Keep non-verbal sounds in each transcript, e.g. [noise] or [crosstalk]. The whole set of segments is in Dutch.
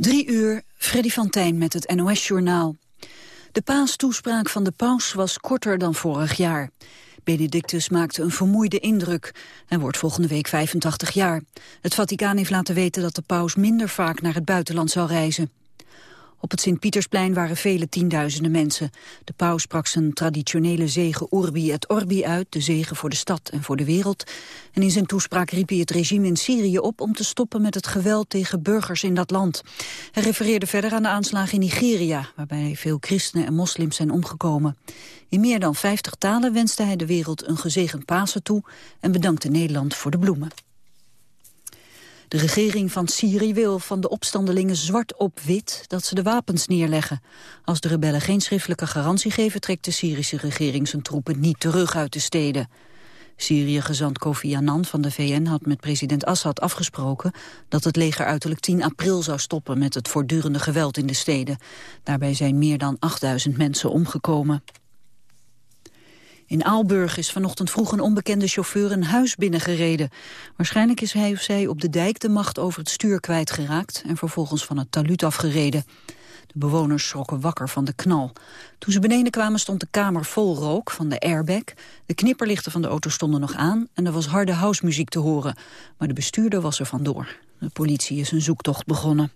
Drie uur, Freddy van Tijn met het NOS-journaal. De paastoespraak van de paus was korter dan vorig jaar. Benedictus maakte een vermoeide indruk en wordt volgende week 85 jaar. Het Vaticaan heeft laten weten dat de paus minder vaak naar het buitenland zal reizen. Op het Sint-Pietersplein waren vele tienduizenden mensen. De paus sprak zijn traditionele zegen Urbi et Orbi uit, de zegen voor de stad en voor de wereld. En in zijn toespraak riep hij het regime in Syrië op om te stoppen met het geweld tegen burgers in dat land. Hij refereerde verder aan de aanslagen in Nigeria, waarbij veel christenen en moslims zijn omgekomen. In meer dan 50 talen wenste hij de wereld een gezegend Pasen toe en bedankte Nederland voor de bloemen. De regering van Syrië wil van de opstandelingen zwart op wit dat ze de wapens neerleggen. Als de rebellen geen schriftelijke garantie geven, trekt de Syrische regering zijn troepen niet terug uit de steden. Syrië-gezant Kofi Annan van de VN had met president Assad afgesproken dat het leger uiterlijk 10 april zou stoppen met het voortdurende geweld in de steden. Daarbij zijn meer dan 8000 mensen omgekomen. In Aalburg is vanochtend vroeg een onbekende chauffeur een huis binnengereden. Waarschijnlijk is hij of zij op de dijk de macht over het stuur kwijtgeraakt... en vervolgens van het taluut afgereden. De bewoners schrokken wakker van de knal. Toen ze beneden kwamen stond de kamer vol rook van de airbag. De knipperlichten van de auto stonden nog aan en er was harde housemuziek te horen. Maar de bestuurder was er vandoor. De politie is een zoektocht begonnen.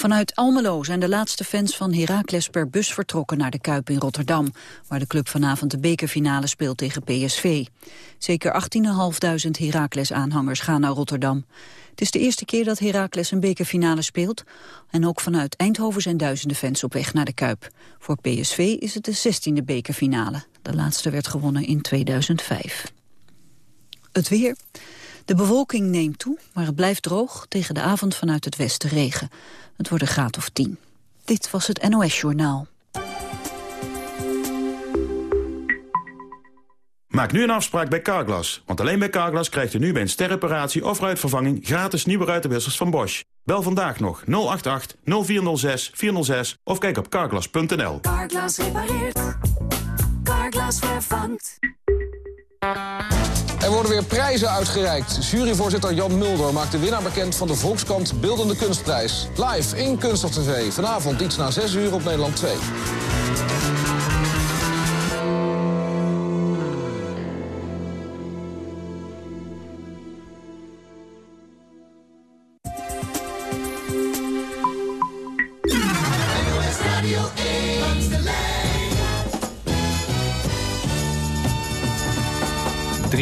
Vanuit Almelo zijn de laatste fans van Heracles per bus vertrokken naar de Kuip in Rotterdam, waar de club vanavond de bekerfinale speelt tegen PSV. Zeker 18.500 Heracles-aanhangers gaan naar Rotterdam. Het is de eerste keer dat Heracles een bekerfinale speelt. En ook vanuit Eindhoven zijn duizenden fans op weg naar de Kuip. Voor PSV is het de 16e bekerfinale. De laatste werd gewonnen in 2005. Het weer. De bewolking neemt toe, maar het blijft droog. Tegen de avond vanuit het westen regen. Het wordt een graad of 10. Dit was het NOS Journaal. Maak nu een afspraak bij Carglass. Want alleen bij Carglass krijgt u nu bij een sterreparatie of ruitvervanging... gratis nieuwe ruitenwissers van Bosch. Bel vandaag nog 088 0406 406 of kijk op carglass.nl. Carglass repareert. Carglass vervangt. Er worden weer prijzen uitgereikt. Juryvoorzitter Jan Mulder maakt de winnaar bekend van de Volkskant Beeldende Kunstprijs. Live in Kunststof TV. Vanavond iets na 6 uur op Nederland 2.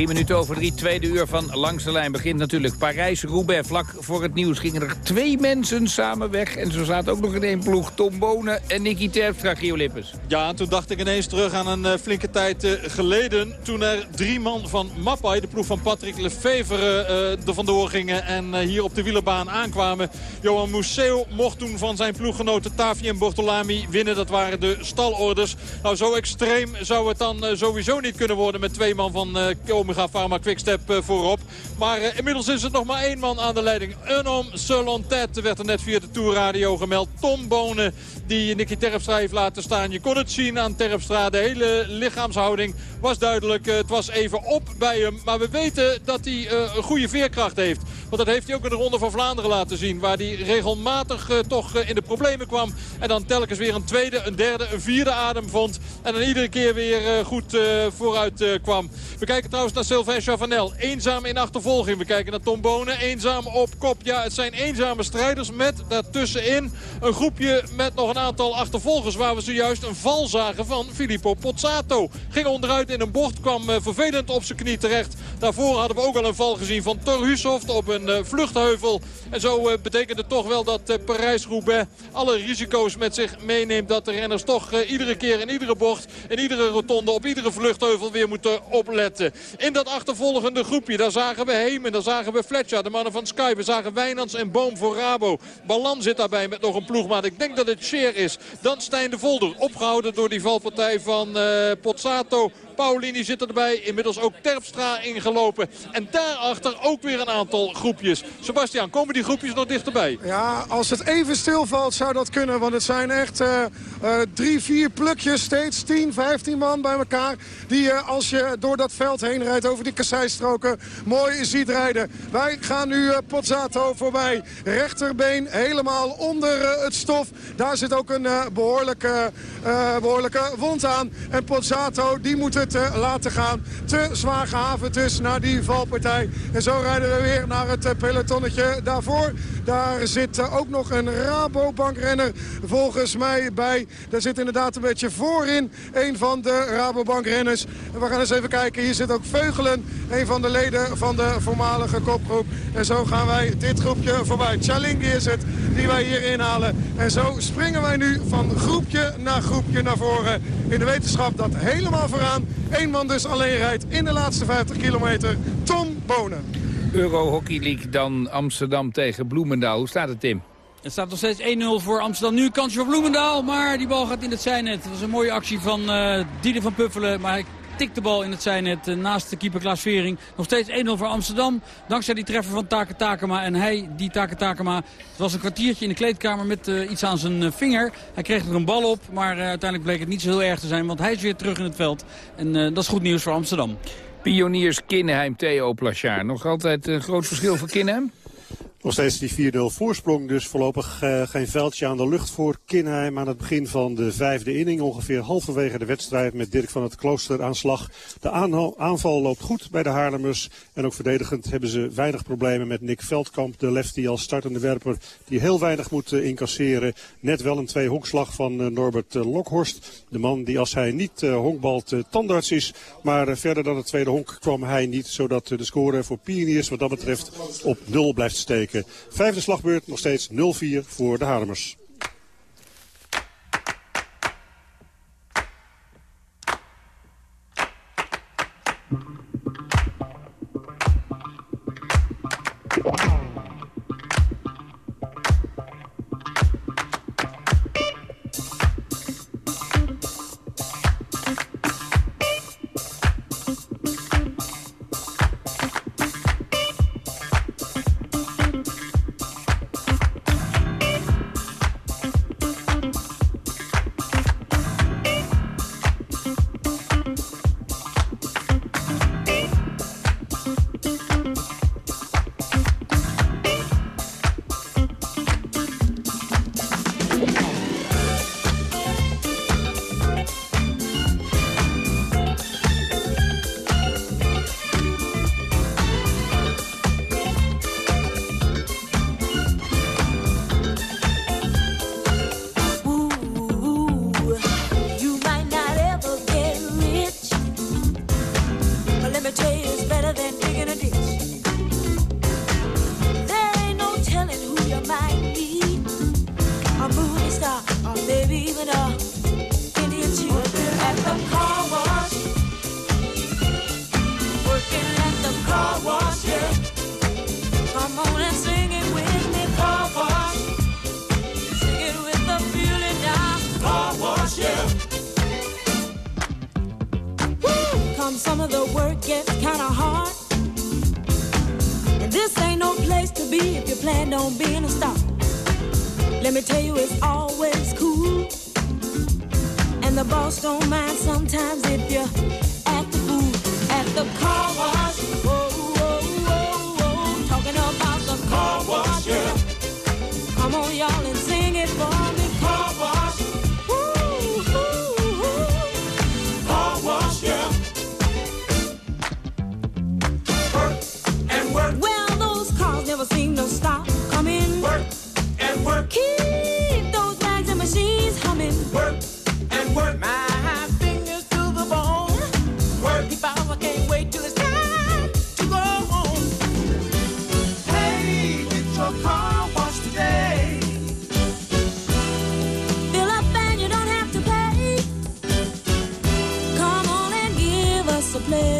Minuten over drie, tweede uur van Langs de Lijn begint natuurlijk Parijs-Roubaix. Vlak voor het nieuws gingen er twee mensen samen weg. En zo zaten ook nog in één ploeg Tom Bonen en Nicky Terpstra, Gio Lippens. Ja, en toen dacht ik ineens terug aan een uh, flinke tijd uh, geleden. Toen er drie man van Mappai, de ploeg van Patrick Lefevre, uh, er vandoor gingen. En hier op de wielerbaan aankwamen. Johan Museo mocht toen van zijn ploeggenoten Tavi en Bortolami winnen. Dat waren de stalorders. Nou, zo extreem zou het dan sowieso niet kunnen worden met twee man van Omega Pharma Quickstep uh, voorop. Maar uh, inmiddels is het nog maar één man aan de leiding. Unom Selontet werd er net via de Tourradio gemeld. Tom Bonen die Nicky Terpstra heeft laten staan. Je kon het zien aan Terpstra. De hele lichaamshouding was duidelijk. Uh, het was even op bij hem. Maar we weten dat hij een goede veerkracht heeft. Want dat heeft hij ook in de Ronde van Vlaanderen laten zien. Waar hij regelmatig toch in de problemen kwam. En dan telkens weer een tweede, een derde, een vierde adem vond. En dan iedere keer weer goed vooruit kwam. We kijken trouwens naar Sylvain Chavanel. Eenzaam in achtervolging. We kijken naar Tom Bonen. Eenzaam op kop. Ja, het zijn eenzame strijders met daartussenin een groepje met nog een aantal achtervolgers... waar we zojuist een val zagen van Filippo Pozzato. Ging onderuit in een bocht, kwam uh, vervelend op zijn knie terecht. Daarvoor hadden we ook al een val gezien van Thor Hushoft op een uh, vluchtheuvel. En zo uh, betekent het toch wel dat Parijs-Roubaix alle risico's met zich meeneemt... dat de renners toch iedere keer in iedere bocht, in iedere rotonde, op iedere vluchtheuvel weer moeten opletten. In dat achtervolgende groepje, daar zagen we Heemen, daar zagen we Fletcher, de mannen van Sky. We zagen Wijnands en Boom voor Rabo. Balan zit daarbij met nog een ploegmaat. Ik denk dat het Scheer is. Dan Stijn de Volder, opgehouden door die valpartij van uh, Pozzato Paulini zit erbij. Inmiddels ook Terpstra ingelopen. En daarachter ook weer een aantal groepjes. Sebastian, komen die groepjes nog dichterbij? Ja, als het even stilvalt zou dat kunnen. Want het zijn echt uh, uh, drie, vier plukjes steeds. 10, 15 man bij elkaar. Die uh, als je door dat veld heen rijdt over die kasseistroken mooi ziet rijden. Wij gaan nu Pozzato voorbij. Rechterbeen helemaal onder het stof. Daar zit ook een behoorlijke, behoorlijke wond aan. En Pozzato die moet laten gaan. Te zwaar gehavend dus naar die valpartij. En zo rijden we weer naar het pelotonnetje daarvoor. Daar zit ook nog een Rabobankrenner volgens mij bij. Daar zit inderdaad een beetje voorin een van de Rabobankrenners. En we gaan eens even kijken. Hier zit ook Veugelen, een van de leden van de voormalige kopgroep. En zo gaan wij dit groepje voorbij. Chalingi is het die wij hier inhalen. En zo springen wij nu van groepje naar groepje naar voren. In de wetenschap dat helemaal vooraan één man dus alleen rijdt in de laatste 50 kilometer. Tom Bonen. Euro Hockey League dan Amsterdam tegen Bloemendaal. Hoe staat het, Tim? Het staat nog steeds 1-0 voor Amsterdam. Nu kansje voor Bloemendaal, maar die bal gaat in het zijnet. Het was een mooie actie van uh, Dieder van Puffelen, maar hij tikt de bal in het zijnet uh, naast de keeper Klaas Vering. Nog steeds 1-0 voor Amsterdam, dankzij die treffer van Take Takema. En hij, die Take Takema, het was een kwartiertje in de kleedkamer met uh, iets aan zijn vinger. Hij kreeg er een bal op, maar uiteindelijk bleek het niet zo heel erg te zijn, want hij is weer terug in het veld. En dat is goed nieuws voor Amsterdam. Pioniers Kinheim, Theo Plachard. Nog altijd een groot verschil voor Kinheim? Nog steeds die 4-0 voorsprong, dus voorlopig uh, geen veldje aan de lucht voor Kinheim aan het begin van de vijfde inning. Ongeveer halverwege de wedstrijd met Dirk van het Klooster aan slag. De aanval loopt goed bij de Haarlemmers en ook verdedigend hebben ze weinig problemen met Nick Veldkamp, de lefty als startende werper die heel weinig moet uh, incasseren. Net wel een twee honkslag van uh, Norbert Lokhorst, de man die als hij niet honkbalt tandarts is. Maar verder dan het tweede honk kwam hij niet, zodat de score voor Pioniers wat dat betreft op nul blijft steken. Vijfde slagbeurt nog steeds 0-4 voor de Haarlemers. name.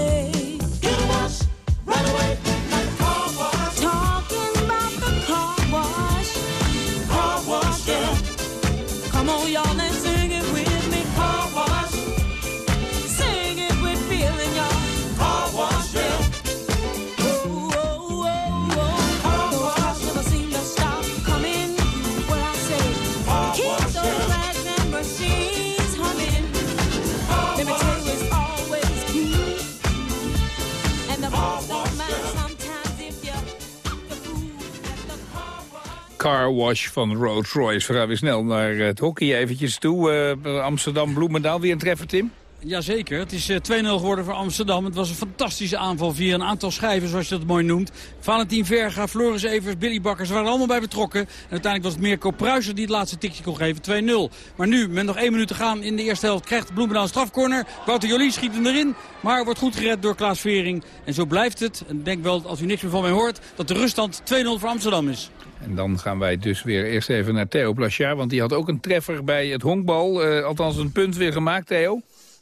Car wash van Rolls-Royce. We gaan weer snel naar het hockey eventjes toe. Uh, Amsterdam-Bloemendaal, weer een treffer, Tim? Jazeker, het is 2-0 eh, geworden voor Amsterdam. Het was een fantastische aanval via een aantal schijven, zoals je dat mooi noemt. Valentin Verga, Floris Evers, Billy Bakkers waren allemaal bij betrokken. En uiteindelijk was het Mirko Pruiser die het laatste tikje kon geven, 2-0. Maar nu, met nog één minuut te gaan in de eerste helft, krijgt Bloemendaal een strafcorner. Wouter Jolie schiet hem erin, maar wordt goed gered door Klaas Vering. En zo blijft het, en ik denk wel, als u niks meer van mij hoort, dat de ruststand 2-0 voor Amsterdam is. En dan gaan wij dus weer eerst even naar Theo Blachard, want die had ook een treffer bij het honkbal. Uh, althans een punt weer gemaakt, Theo.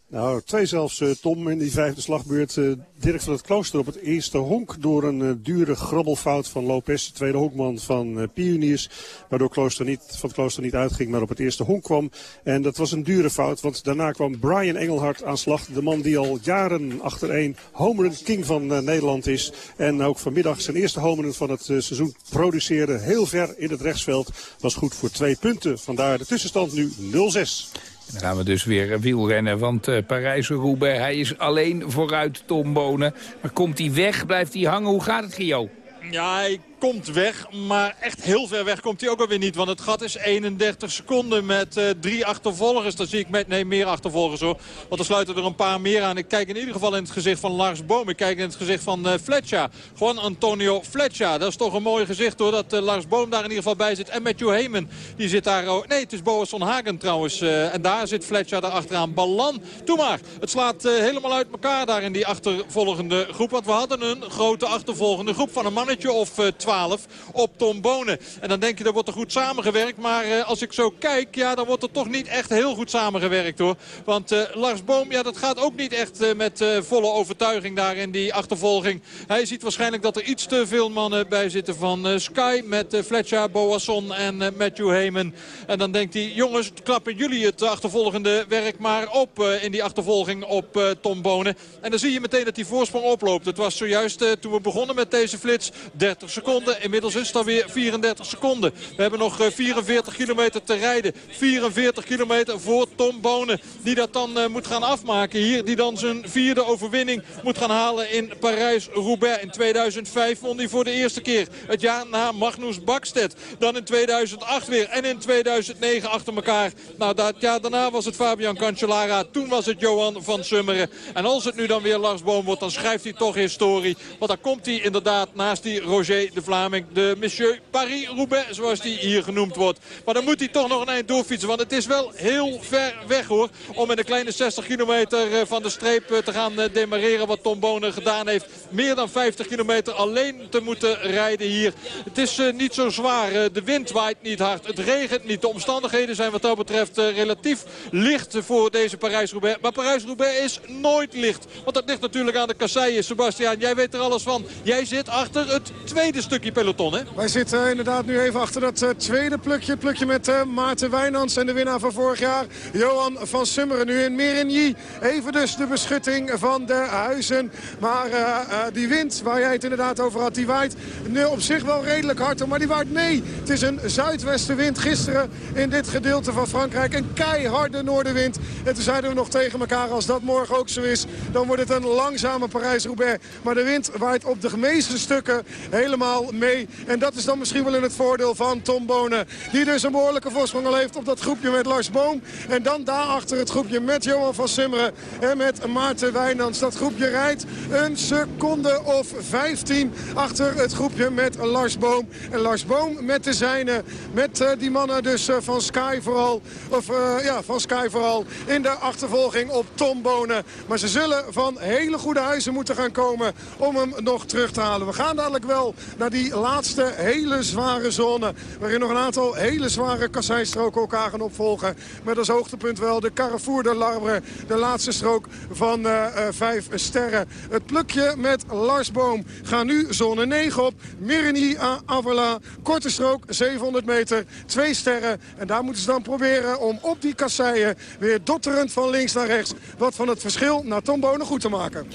Nou, twee zelfs, uh, Tom, in die vijfde slagbeurt. Uh, Dirk van het Klooster op het eerste honk door een uh, dure grabbelfout van Lopez, de tweede honkman van Pioniers. Waardoor Klooster niet, van het Klooster niet uitging, maar op het eerste honk kwam. En dat was een dure fout, want daarna kwam Brian Engelhard aan slag. De man die al jaren achtereen homerun king van Nederland is. En ook vanmiddag zijn eerste homerun van het seizoen produceerde. Heel ver in het rechtsveld. Was goed voor twee punten. Vandaar de tussenstand nu 0-6. Dan gaan we dus weer wielrennen, want uh, Parijs-Roubaix, hij is alleen vooruit Tom Bonen. Maar komt hij weg, blijft hij hangen? Hoe gaat het, Gio? Ja, hij komt weg, maar echt heel ver weg komt hij ook alweer niet. Want het gat is 31 seconden met uh, drie achtervolgers. Dan zie ik met, nee, meer achtervolgers hoor. Want er sluiten er een paar meer aan. Ik kijk in ieder geval in het gezicht van Lars Boom. Ik kijk in het gezicht van uh, Fletcher. Gewoon Antonio Fletcher. Dat is toch een mooi gezicht hoor. Dat uh, Lars Boom daar in ieder geval bij zit. En Matthew Heyman, die zit daar... Oh, nee, het is Boasson Hagen trouwens. en daar zit Fletcher daar achteraan. Ballan, doe maar. Het slaat helemaal uit elkaar daar in die achtervolgende groep. Want we hadden een grote achtervolgende groep van een mannetje of 12 op Tom Bonen. En dan denk je, dat wordt er goed samengewerkt. Maar uh, als ik zo kijk, ja, dan wordt er toch niet echt heel goed samengewerkt hoor. Want uh, Lars Boom, ja, dat gaat ook niet echt uh, met volle overtuiging daar in die achtervolging. Hij ziet waarschijnlijk dat er iets te veel mannen bij zitten van Sky. Met Fletcher, Boasson en Matthew Heyman. En dan denkt hij, jongens, klappen jullie het achtervolgende werk maar op in die achtervolging op Tom Bonen. En dan zie je meteen dat die voorsprong oploopt. Het was zojuist toen we begonnen met deze flits 30 seconden. Inmiddels is het alweer 34 seconden. We hebben nog 44 eh, kilometer te rijden. 44 kilometer voor Tom Bonen. Die dat dan uh, moet gaan afmaken hier. Die dan zijn vierde overwinning moet gaan halen in Parijs-Roubaix. In 2005 won hij voor de eerste keer. Het jaar na Magnus Bakstedt. Dan in 2008 weer. En in 2009 achter elkaar. Nou, dat jaar daarna was het Fabian Cancellara. Toen was het Johan van Summeren. En als het nu dan weer Lars Boom wordt, dan schrijft hij toch historie. Want dan komt hij inderdaad naast die Roger de De Monsieur Paris-Roubaix, zoals die hier genoemd wordt. Maar dan moet hij toch nog een eind doorfietsen. Want het is wel heel ver weg hoor. Om in de kleine 60 kilometer eh, van de streep eh, te gaan eh, demareren. Wat Tom Bonen gedaan heeft. Meer dan 50 kilometer alleen te moeten rijden hier. Het is niet zo zwaar. de wind waait niet hard. Het regent niet. De omstandigheden zijn wat dat betreft relatief licht voor deze Parijs-Roubaix. Maar Parijs-Roubaix is nooit licht. Want dat ligt natuurlijk aan de kasseien. Sebastian, jij weet er alles van. Jij zit achter het tweede peloton, hè? Wij zitten inderdaad nu even achter dat uh, tweede plukje. Plukje met uh, Maarten Wijnands en de winnaar van vorig jaar, Johan van Summeren. Nu in Merigny. Even dus de beschutting van de huizen. Maar uh, die wind waar jij het inderdaad over had, die waait nu op zich wel redelijk hard. Maar die waait mee. Het is een zuidwestenwind gisteren in dit gedeelte van Frankrijk. Een keiharde noordenwind. En toen zeiden we nog tegen elkaar, als dat morgen ook zo is... dan wordt het een langzame Parijs-Roubaix. Maar de wind waait op de meeste stukken helemaal mee. En dat is dan misschien wel in het voordeel van Tom Bonen. Die dus een behoorlijke voorsprong al heeft op dat groepje met Lars Boom. En dan daarachter het groepje met Johan van Simmeren en met Maarten Wijnands. Dat groepje rijdt een seconde of 15 achter het groepje met Lars Boom. En Lars Boom met de zijne, met uh, die mannen dus uh, van Sky vooral. Of uh, ja, van Sky vooral in de achtervolging op Tom Bonen. Maar ze zullen van hele goede huizen moeten gaan komen om hem nog terug te halen. We gaan dadelijk wel naar die laatste hele zware zone. Waarin nog een aantal hele zware kasseistroken elkaar gaan opvolgen. Met als hoogtepunt wel de Carrefour de Larbre. De laatste strook van uh, vijf sterren. Het plukje met Lars Boom gaat nu zone 9 op. Mirny à Avala. Korte strook, 700 meter. Twee sterren. En daar moeten ze dan proberen om op die kasseien weer dotterend van links naar rechts... wat van het verschil naar Tom Bonen goed te maken.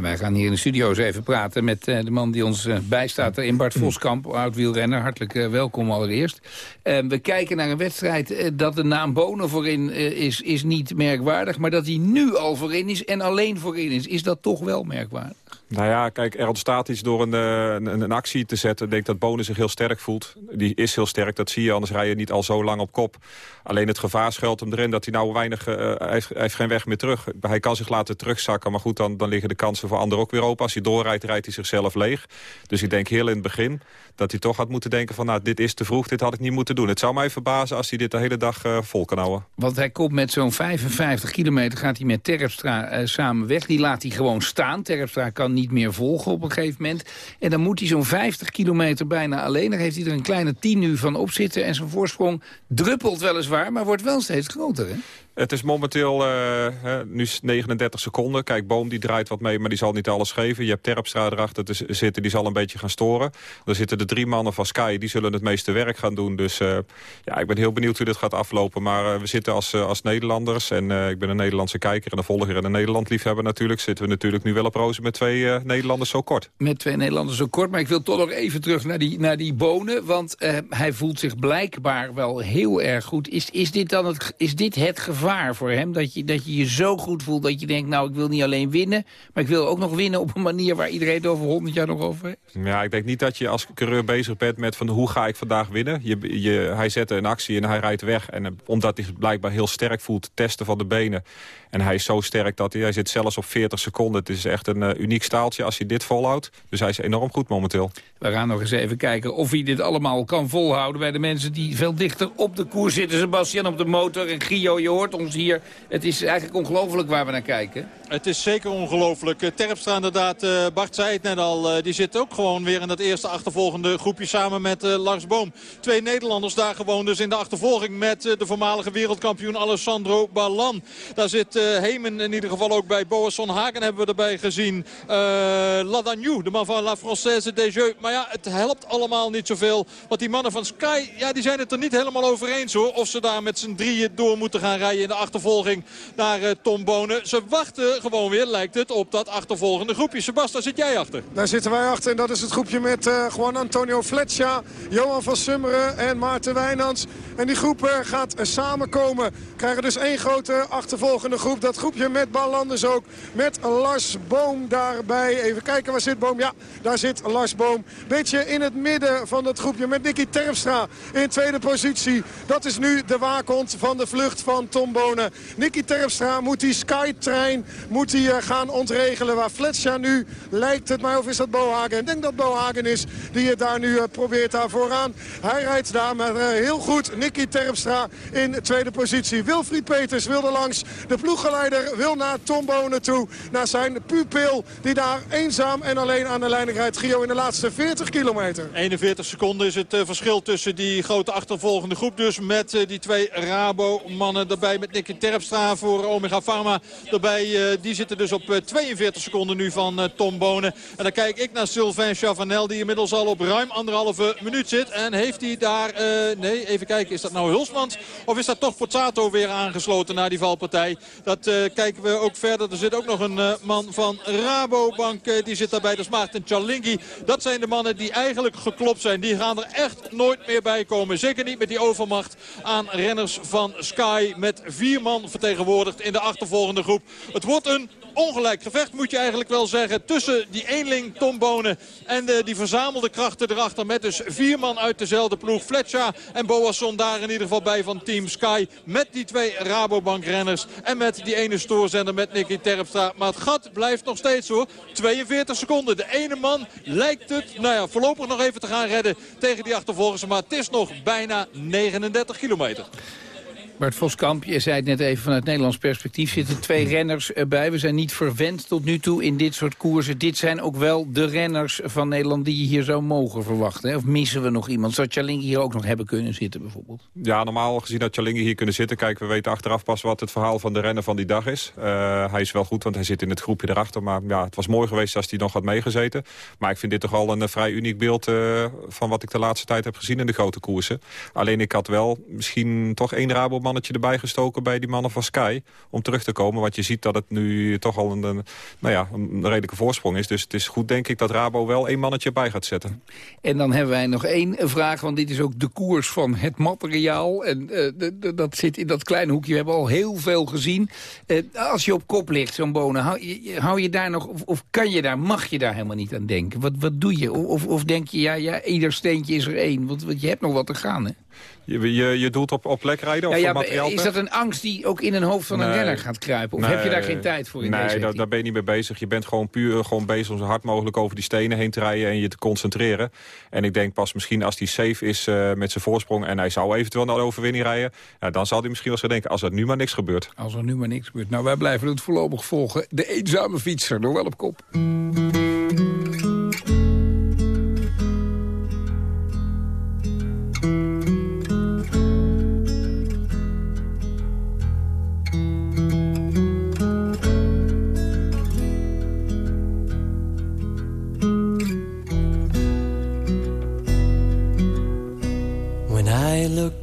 Wij gaan hier in de studio eens even praten met uh, de man die ons uh, bijstaat in Bart Voskamp, oud-wielrenner. Hartelijk uh, welkom allereerst. we kijken naar een wedstrijd dat de naam Bonen voorin is, is niet merkwaardig... maar dat hij nu al voorin is en alleen voorin is. Is dat toch wel merkwaardig? Nou ja, kijk, er ontstaat iets door een, een, een, actie te zetten. Ik denk dat Bonen zich heel sterk voelt. Die is heel sterk, dat zie je, anders rij je niet al zo lang op kop. Alleen het gevaar schuilt hem erin dat hij nou weinig... Uh, hij, heeft, heeft, geen weg meer terug. Hij kan zich laten terugzakken, maar goed, dan, dan liggen de kansen voor anderen ook weer open. Als hij doorrijdt, rijdt hij zichzelf leeg. Dus ik denk heel in het begin dat hij toch had moeten denken van... nou, dit is te vroeg, dit had ik niet moeten doen. Het zou mij verbazen als hij dit de hele dag uh, vol kan houden. Want hij komt met zo'n 55 kilometer, gaat hij met Terpstra samen weg. Die laat hij gewoon staan. Terpstra kan niet meer volgen op een gegeven moment. En dan moet hij zo'n 50 kilometer bijna alleen. Dan heeft hij er een kleine 10 nu van op zitten. En zijn voorsprong druppelt weliswaar, maar wordt wel steeds groter, hè? Het is momenteel uh, nu 39 seconden. Kijk, Boom die draait wat mee, maar die zal niet alles geven. Je hebt Terpstra erachter zitten, die zal een beetje gaan storen. Er zitten de drie mannen van Sky, die zullen het meeste werk gaan doen. Dus uh, ja, ik ben heel benieuwd hoe dit gaat aflopen. Maar uh, we zitten als, als Nederlanders, en ik ben een Nederlandse kijker... en een volger en een Nederland-liefhebber natuurlijk... zitten we natuurlijk nu wel op rozen met twee Nederlanders zo kort. Met twee Nederlanders zo kort, maar ik wil toch nog even terug naar die, naar die Bonen. Want hij voelt zich blijkbaar wel heel erg goed. Is, is, dit, dan het, is dit het gevaar? voor hem. Dat je, dat je je zo goed voelt dat je denkt, nou, ik wil niet alleen winnen... maar ik wil ook nog winnen op een manier waar iedereen het over 100 jaar nog over heeft. Ja, ik denk niet dat je als coureur bezig bent met van hoe ga ik vandaag winnen. Je, je, hij zet een actie en hij rijdt weg. En omdat hij blijkbaar heel sterk voelt, testen van de benen... En hij is zo sterk dat hij, hij zit zelfs op 40 seconden. Het is echt een uh, uniek staaltje als hij dit volhoudt. Dus hij is enorm goed momenteel. We gaan nog eens even kijken of hij dit allemaal kan volhouden... bij de mensen die veel dichter op de koers zitten. Sebastian op de motor en Gio, je hoort ons hier. Het is eigenlijk ongelooflijk waar we naar kijken. Het is zeker ongelooflijk. Eh, Terpstra inderdaad, uh, Bart zei het net al, uh, die zit ook gewoon weer in dat eerste achtervolgende groepje samen met uh, Lars Boom. Twee Nederlanders daar gewoon dus in de achtervolging met de voormalige wereldkampioen Alessandro Ballan. Daar zit Hemen in ieder geval ook bij. Boasson Hagen hebben we erbij gezien. Ladagnou, de man van La Française des Jeux. Maar ja, het helpt allemaal niet zoveel. Want die mannen van Sky, ja, die zijn het er niet helemaal over eens hoor. Of ze daar met z'n drieën door moeten gaan rijden in de achtervolging naar Tom Bonen. Ze wachten gewoon weer, lijkt het, op dat achtervolgende groepje. Sebas, daar zit jij achter. Daar zitten wij achter en dat is het groepje met uh, Juan Antonio Fletcher, Johan van Summeren en Maarten Wijnands. En die groep uh, gaat samenkomen. Krijgen dus één grote achtervolgende groep. Dat groepje met Ballanders ook. Met Lars Boom daarbij. Even kijken, waar zit Boom? Ja, daar zit Lars Boom. Beetje in het midden van dat groepje met Nicky Terpstra in tweede positie. Dat is nu de waakhond van de vlucht van Tom Bonen. Nicky Terpstra moet die Skytrain moet hij eh, gaan ontregelen. Waar Fletcher nu lijkt het mij of is dat Bohagen. Ik denk dat Bohagen is die het daar nu eh, probeert daar vooraan. Hij rijdt daar maar eh, heel goed. Nicky Terpstra in tweede positie. Wilfried Peters wilde langs. De ploeggeleider wil naar Tom Bonen toe. Naar zijn pupil die daar eenzaam en alleen aan de lijn rijdt. Gio in de laatste 40 kilometer. 41 seconden is het verschil tussen die grote achtervolgende groep. Dus met die twee Rabo-mannen erbij. Met Nicky Terpstra voor Omega Pharma erbij die zitten dus op 42 eh, seconden nu van eh, Tom Bonen. En dan kijk ik naar Sylvain Chavanel die inmiddels al op ruim anderhalve minuut zit. En heeft hij daar... Nee, even kijken. Is dat nou Hulsmans? Of is dat toch Pozzato weer aangesloten naar die valpartij? Dat uh, kijken we ook verder. Er zit ook nog een uh, man van Rabobank. die zit daarbij. Dat is Maarten Chalingi. Dat zijn de mannen die eigenlijk geklopt zijn. Die gaan er echt nooit meer bij komen. Zeker niet met die overmacht aan renners van Sky. Met vier man vertegenwoordigd in de achtervolgende groep. Het wordt een ongelijk gevecht, moet je eigenlijk wel zeggen. Tussen die eenling Tom Bonen en de, die verzamelde krachten erachter. Met dus vier man uit dezelfde ploeg. Fletcher en Boasson daar in ieder geval bij van Team Sky. Met die twee Rabobank-renners. En met die ene stoorzender met Nicky Terpstra. Maar het gat blijft nog steeds hoor. 42 seconden. De ene man lijkt het nou ja, voorlopig nog even te gaan redden tegen die achtervolgers. Maar het is nog bijna 39 kilometer. Bart Voskamp, je zei het net even vanuit Nederlands perspectief... zitten twee renners erbij. We zijn niet verwend tot nu toe in dit soort koersen. Dit zijn ook wel de renners van Nederland die je hier zou mogen verwachten. Hè? Of missen we nog iemand? Zou Chalingi hier ook nog hebben kunnen zitten bijvoorbeeld? Ja, normaal gezien dat Chalingi hier kunnen zitten. Kijk, we weten achteraf pas wat het verhaal van de renner van die dag is. Uh, hij is wel goed, want hij zit in het groepje erachter. Maar ja, het was mooi geweest als hij nog had meegezeten. Maar ik vind dit toch al een uh, vrij uniek beeld... Uh, van wat ik de laatste tijd heb gezien in de grote koersen. Alleen ik had wel misschien toch één Rabobank mannetje erbij gestoken bij die mannen van Sky. Om terug te komen. Want je ziet dat het nu toch al een, nou ja, een redelijke voorsprong is. Dus het is goed denk ik dat Rabo wel één mannetje bij gaat zetten. En dan hebben wij nog één vraag. Want dit is ook de koers van het materiaal. En uh, dat zit in dat kleine hoekje. We hebben al heel veel gezien. Uh, als je op kop ligt, zo'n bonen. Hou je, hou je daar nog... Of, of, kan je daar, mag je daar helemaal niet aan denken? Wat, wat doe je? Of, of denk je, ja, ja, ieder steentje is er één. Want, want je hebt nog wat te gaan, hè? Je, je, je doelt op, op rijden of ja, ja, Is dat een angst die ook in een hoofd van een renner gaat kruipen? Of heb je daar geen tijd voor in nee, deze daar, daar ben je niet mee bezig. Je bent gewoon puur gewoon bezig om zo hard mogelijk over die stenen heen te rijden... en je te concentreren. En ik denk pas misschien als hij safe is uh, met zijn voorsprong... en hij zou eventueel naar de overwinning rijden... Ja, dan zal hij misschien wel eens denken als er nu maar niks gebeurt. Als er nu maar niks gebeurt. Nou, wij blijven het voorlopig volgen. De eenzame fietser, nog wel op kop.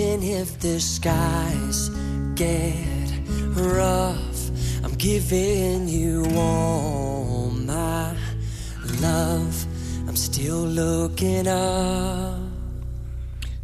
Even if the skies get rough. I'm giving you all my love. I'm still looking up.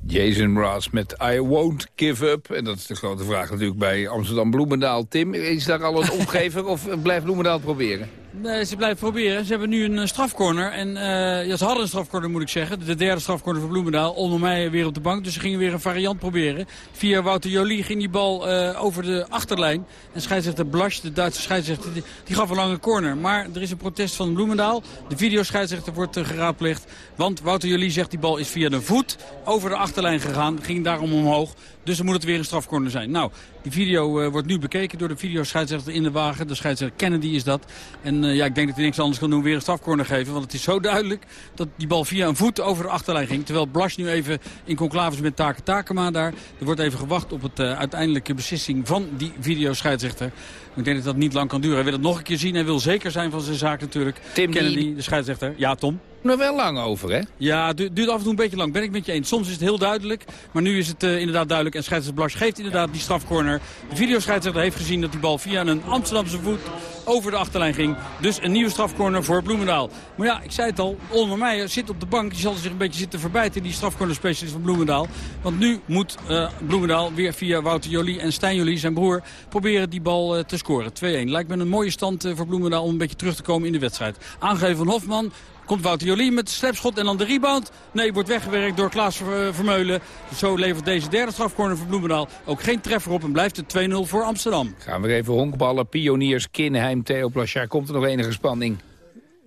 Jason Mraz met I Won't Give Up. En dat is de grote vraag natuurlijk bij Amsterdam-Bloemendaal. Tim, is daar al een [laughs] omgever of blijft Bloemendaal proberen? Nee, ze blijven proberen. Ze hebben nu een eh, strafcorner. En uh, ja, ze hadden een strafcorner, moet ik zeggen. De derde strafcorner voor Bloemendaal. Onder mij weer op de bank. Dus ze gingen weer een variant proberen. Via Wouter Jolie ging die bal uh, over de achterlijn. En scheidsrechter Blasch, de Duitse scheidsrechter, die, die, gaf een lange corner. Maar er is een protest van Bloemendaal. De videoscheidsrechter wordt uh, geraadpleegd. Want Wouter Jolie zegt die bal is via de voet over de achterlijn gegaan. Ging daarom omhoog. Dus dan moet het weer een strafcorner zijn. Nou, die video uh, wordt nu bekeken door de videoscheidsrechter in de wagen. De scheidsrechter Kennedy is dat. En uh, ja, ik denk dat hij niks anders kan doen, weer een strafcorner geven. Want het is zo duidelijk dat die bal via een voet over de achterlijn ging. Terwijl Blas nu even in conclave is met Take Takema daar. Er wordt even gewacht op het uh, uiteindelijke beslissing van die videoscheidsrechter. Ik denk dat dat niet lang kan duren. Hij wil het nog een keer zien. Hij wil zeker zijn van zijn zaak natuurlijk. Tim Kennedy, de scheidsrechter. Ja, Tom. Er wel lang over, hè? Ja, het duurt af en toe een beetje lang. Ben ik met je eens. Soms is het heel duidelijk. Maar nu is het uh, inderdaad duidelijk. En scheidsrechter Blas geeft inderdaad die strafcorner. De videoscheidsrechter heeft gezien dat die bal via een Amsterdamse voet over de achterlijn ging. Dus een nieuwe strafcorner voor Bloemendaal. Maar ja, ik zei het al, Olmer Meijer zit op de bank. Die zal zich een beetje zitten verbijten, die strafcorner-specialist van Bloemendaal. Want nu moet uh, Bloemendaal weer via Wouter Jolie en Stijn Jolie, zijn broer, proberen die bal uh, te scoren. 2-1. Lijkt me een mooie stand voor Bloemendaal om een beetje terug te komen in de wedstrijd. Aangeven van Hofman, Komt Wouter Jolie met de en dan de rebound. Nee, wordt weggewerkt door Klaas Vermeulen. Zo levert deze derde strafcorner voor Bloemendaal ook geen treffer op. En blijft het 2-0 voor Amsterdam. Gaan we even honkballen. Pioniers, Kinheim, Plachard. Komt er nog enige spanning?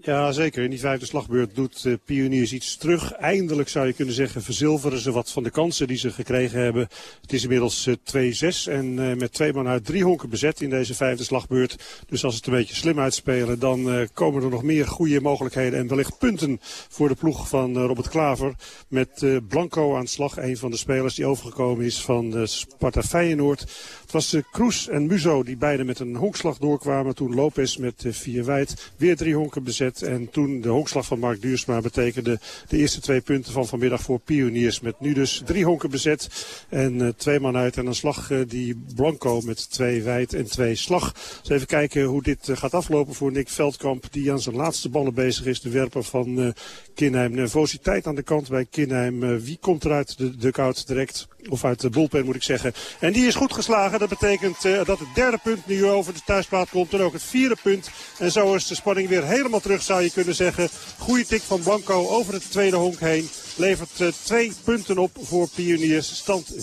Ja, zeker. In die vijfde slagbeurt doet Pioniers iets terug. Eindelijk zou je kunnen zeggen verzilveren ze wat van de kansen die ze gekregen hebben. Het is inmiddels uh, 2-6 en uh, met twee man uit drie honken bezet in deze vijfde slagbeurt. Dus als het een beetje slim uitspelen dan komen er nog meer goede mogelijkheden en wellicht punten voor de ploeg van Robert Klaver. Met Blanco aan de slag, een van de spelers die overgekomen is van Sparta Feyenoord. Het was uh, Kroes en Muzo die beide met een honkslag doorkwamen. Toen Lopez met uh, vier wijd weer drie honken bezet. En toen de honkslag van Mark Duursma betekende de eerste twee punten van vanmiddag voor Pioniers. Met nu dus drie honken bezet en uh, twee man uit. En een slag die Blanco met twee wijd en twee slag. Dus even kijken hoe dit gaat aflopen voor Nick Veldkamp. Die aan zijn laatste ballen bezig is. De werper van Kinheim. Nervositeit aan de kant bij Kinheim. wie komt er uit de dugout direct? Of uit de bullpen moet ik zeggen. En die is goed geslagen. Dat betekent uh, dat het derde punt nu over de thuisplaat komt. En ook het vierde punt. En zo is de spanning weer helemaal terug zou je kunnen zeggen. Goeie tik van Blanco over het tweede honk heen. Levert uh, twee punten op voor Pioniers. Stand 4-6.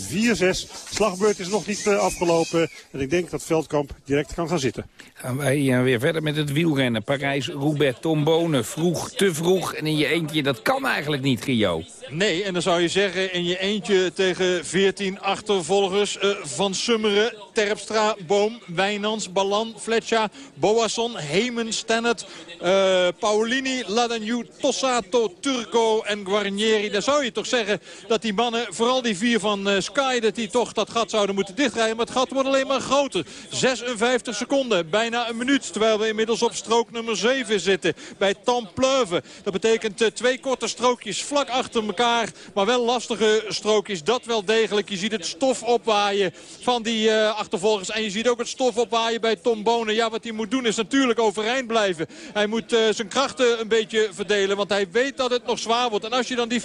Slagbeurt is nog niet uh, afgelopen. En ik denk dat Veldkamp direct kan gaan zitten. Gaan wij weer verder met het wielrennen. Parijs-Roubaix, Tombone. Vroeg, te vroeg. En in je eentje, dat kan eigenlijk niet, Gio. Nee, en dan zou je zeggen in je eentje tegen 14 achtervolgers uh, van Summeren, Terpstra, Boom, Wijnans, Balan, Fletcher, Boasson, Hemen, Stennet, uh, Paolini, Ladagnou, Tossato, Turco en Guarnieri. Dan zou je toch zeggen dat die mannen, vooral die vier van uh, Sky, dat die toch dat gat zouden moeten dichtrijden. Maar het gat wordt alleen maar groter. 56 seconden, bijna een minuut. Terwijl we inmiddels op strook nummer 7 zitten bij Tampleuve. Dat betekent uh, twee korte strookjes vlak achter elkaar. Maar wel lastige strookjes, dat wel degelijk. Je ziet het stof opwaaien van die uh, achtervolgers. En je ziet ook het stof opwaaien bij Tom Bonen. Ja, wat hij moet doen is natuurlijk overeind blijven. Hij moet zijn krachten een beetje verdelen. Want hij weet dat het nog zwaar wordt. En als je dan die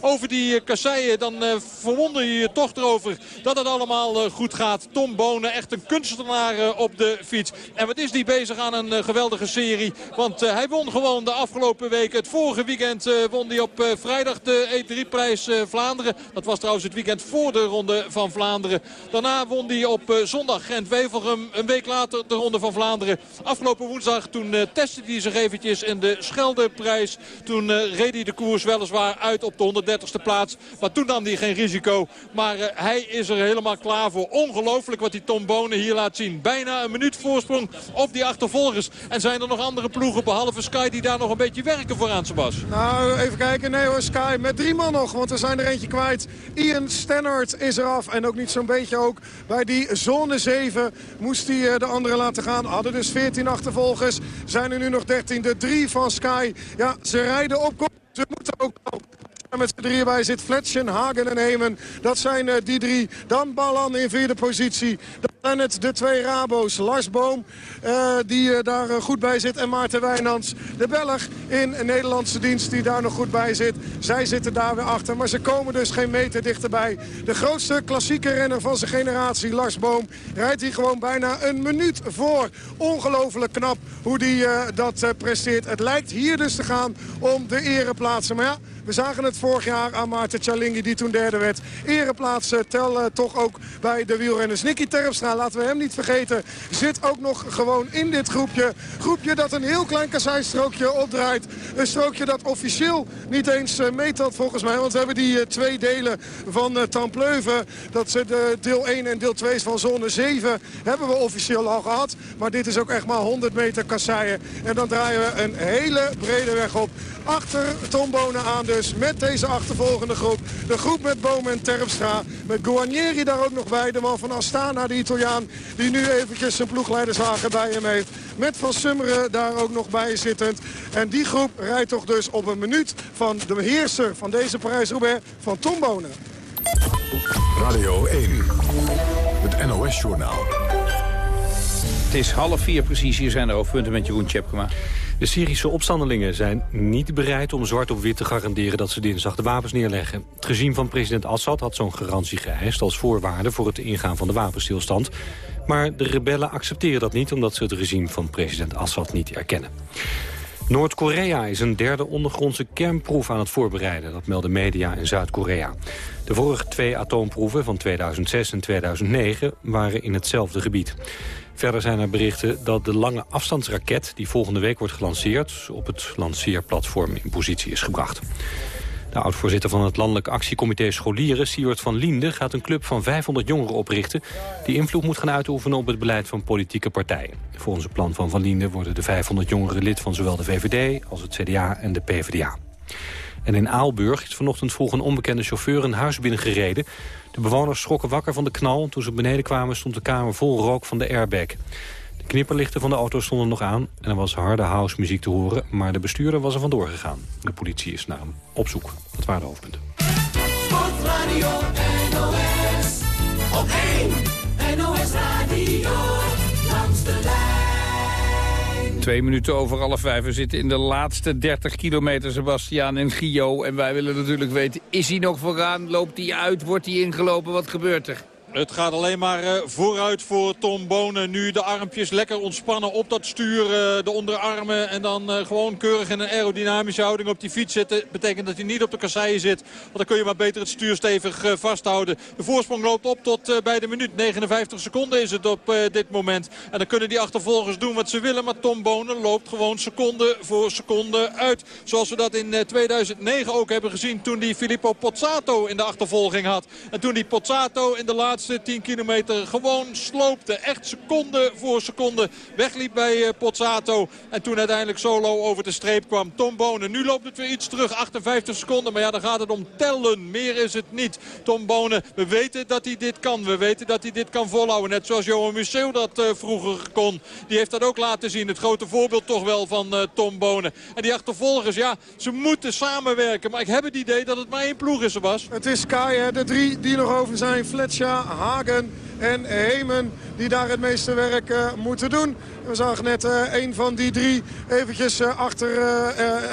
over die uh, kasseien... dan uh, verwonder je je toch erover dat het allemaal uh, goed gaat. Tom Bonen, echt een kunstenaar op de fiets. En wat is die bezig aan een geweldige serie. Want hij won gewoon de afgelopen weken. Het vorige weekend won hij op vrijdag de E3-prijs uh, Vlaanderen. Dat was trouwens het weekend voor de ronde van Vlaanderen. Daarna won hij op zondag Gent-Wevelgem. Een week later de ronde van Vlaanderen. Afgelopen woensdag toen testte hij zich eventjes in de Scheldeprijs. Toen reed hij de koers weliswaar uit op de 130ste plaats. Maar toen nam hij geen risico. Maar uh, hij is er helemaal klaar voor. Ongelooflijk wat die Tom Bonen hier laat zien. Bijna een minuut voorsprong op die achtervolgers. En zijn er nog andere ploegen behalve Sky die daar nog een beetje werken voor aan, Sebas? Nou, even kijken. Nee hoor, Sky met drie man nog. Want er zijn er eentje kwijt. Ian Stannard is eraf. En ook niet zo'n beetje ook. Bij die zone 7 moest hij uh, de andere laten gaan. Hadden dus 14 achtervolgers. Zijn er nu nog 13. De drie van Sky. Ja, ze rijden op moeten ook met z'n drieën bij zit. Fletchen, Hagen en Hemen. Dat zijn uh, die drie. Dan Ballan in vierde positie. Dan zijn het de twee Rabo's. Lars Boom, uh, die uh, daar goed bij zit. En Maarten Wijnands, de Belg in Nederlandse dienst, die daar nog goed bij zit. Zij zitten daar weer achter, maar ze komen dus geen meter dichterbij. De grootste klassieke renner van zijn generatie, Lars Boom, rijdt hier gewoon bijna een minuut voor. Ongelooflijk knap hoe die dat presteert. Het lijkt hier dus te gaan om de ereplaatsen. Maar ja, we zagen het vorig jaar aan Maarten Chalingi die toen derde werd. Ereplaatsen tel toch ook bij de wielrenners. Nicky Terpstra, laten we hem niet vergeten, zit ook nog gewoon in dit groepje. Groepje dat een heel klein kasseistrookje opdraait. Een strookje dat officieel niet eens uh, meetelt volgens mij. Want we hebben die uh, twee delen van uh, Tampleuven. Dat ze de deel 1 en deel 2 is van zone 7 hebben we officieel al gehad. Maar dit is ook echt maar 100 meter kasseien. En dan draaien we een hele brede weg op. Achter Tom Bonen aan dus met deze achtervolgende groep. De groep met Bomen en Terpstra. Met Guarnieri daar ook nog bij. De man van Astana, de Italiaan. Die nu eventjes zijn ploegleiderswagen bij hem heeft. Met Van Summeren daar ook nog bij zittend. En die groep rijdt toch dus op een minuut van de heerser van deze Parijs-Roubaix van Tom Bonen. Radio 1. Het NOS-journaal. Het is half vier precies. Hier zijn de hoofdpunten met Jeroen Tjepkema. De Syrische opstandelingen zijn niet bereid om zwart op wit te garanderen dat ze dinsdag de wapens neerleggen. Het regime van president Assad had zo'n garantie geëist als voorwaarde voor het ingaan van de wapenstilstand. Maar de rebellen accepteren dat niet omdat ze het regime van president Assad niet erkennen. Noord-Korea is een derde ondergrondse kernproef aan het voorbereiden. Dat melden media in Zuid-Korea. De vorige twee atoomproeven van 2006 en 2009 waren in hetzelfde gebied. Verder zijn er berichten dat de lange afstandsraket... die volgende week wordt gelanceerd... op het lanceerplatform in positie is gebracht. De oud-voorzitter van het Landelijk Actiecomité Scholieren, Siewert van Liende, gaat een club van 500 jongeren oprichten... die invloed moet gaan uitoefenen op het beleid van politieke partijen. Volgens het plan van Van Liende worden de 500 jongeren lid van zowel de VVD als het CDA en de PvdA. En in Aalburg is vanochtend vroeg een onbekende chauffeur een huis binnengereden. De bewoners schrokken wakker van de knal. Toen ze beneden kwamen stond de kamer vol rook van de airbag. De knipperlichten van de auto stonden nog aan en er was harde house muziek te horen. Maar de bestuurder was er vandoor gegaan. De politie is naar hem op zoek. Dat waren de hoofdpunten. Sportradio NOS, op 1 NOS Radio, langs de. Twee minuten over alle vijf. We zitten in de laatste 30 kilometer, Sebastiaan en Gio. En wij willen natuurlijk weten, is hij nog vooraan? Loopt hij uit? Wordt hij ingelopen? Wat gebeurt er? Het gaat alleen maar uh, vooruit voor Tom Bonen. Nu de armpjes lekker ontspannen op dat stuur. Uh, de onderarmen en dan uh, gewoon keurig in een aerodynamische houding op die fiets zitten. Betekent dat hij niet op de kasseien zit. Want dan kun je maar beter het stuur stevig vasthouden. De voorsprong loopt op tot bij de minuut. 59 seconden is het op dit moment. En dan kunnen die achtervolgers doen wat ze willen. Maar Tom Bonen loopt gewoon seconde voor seconde uit. Zoals we dat in 2009 ook hebben gezien. Toen die Filippo Pozzato in de achtervolging had. En toen die Pozzato in de laatste laatste 10 kilometer gewoon sloopte. Echt seconde voor seconde wegliep bij eh, Pozzato. En toen uiteindelijk solo over de streep kwam. Tom Bonen. Nu loopt het weer iets terug. 58 seconden. Maar ja, dan gaat het om tellen. Meer is het niet. Tom Bonen, we weten dat hij dit kan. We weten dat hij dit kan volhouden. Net zoals Johan Museeuw dat uh, vroeger kon. Die heeft dat ook laten zien. Het grote voorbeeld toch wel van uh, Tom Bonen. En die achtervolgers, ja, ze moeten samenwerken. Maar ik heb het idee dat het maar één ploeg is, Sebas. Het is Kai, hè, de drie die nog over zijn. Fletcher, Hagen en Hemen die daar het meeste werk uh, moeten doen. We zagen net uh, een van die drie eventjes uh, achter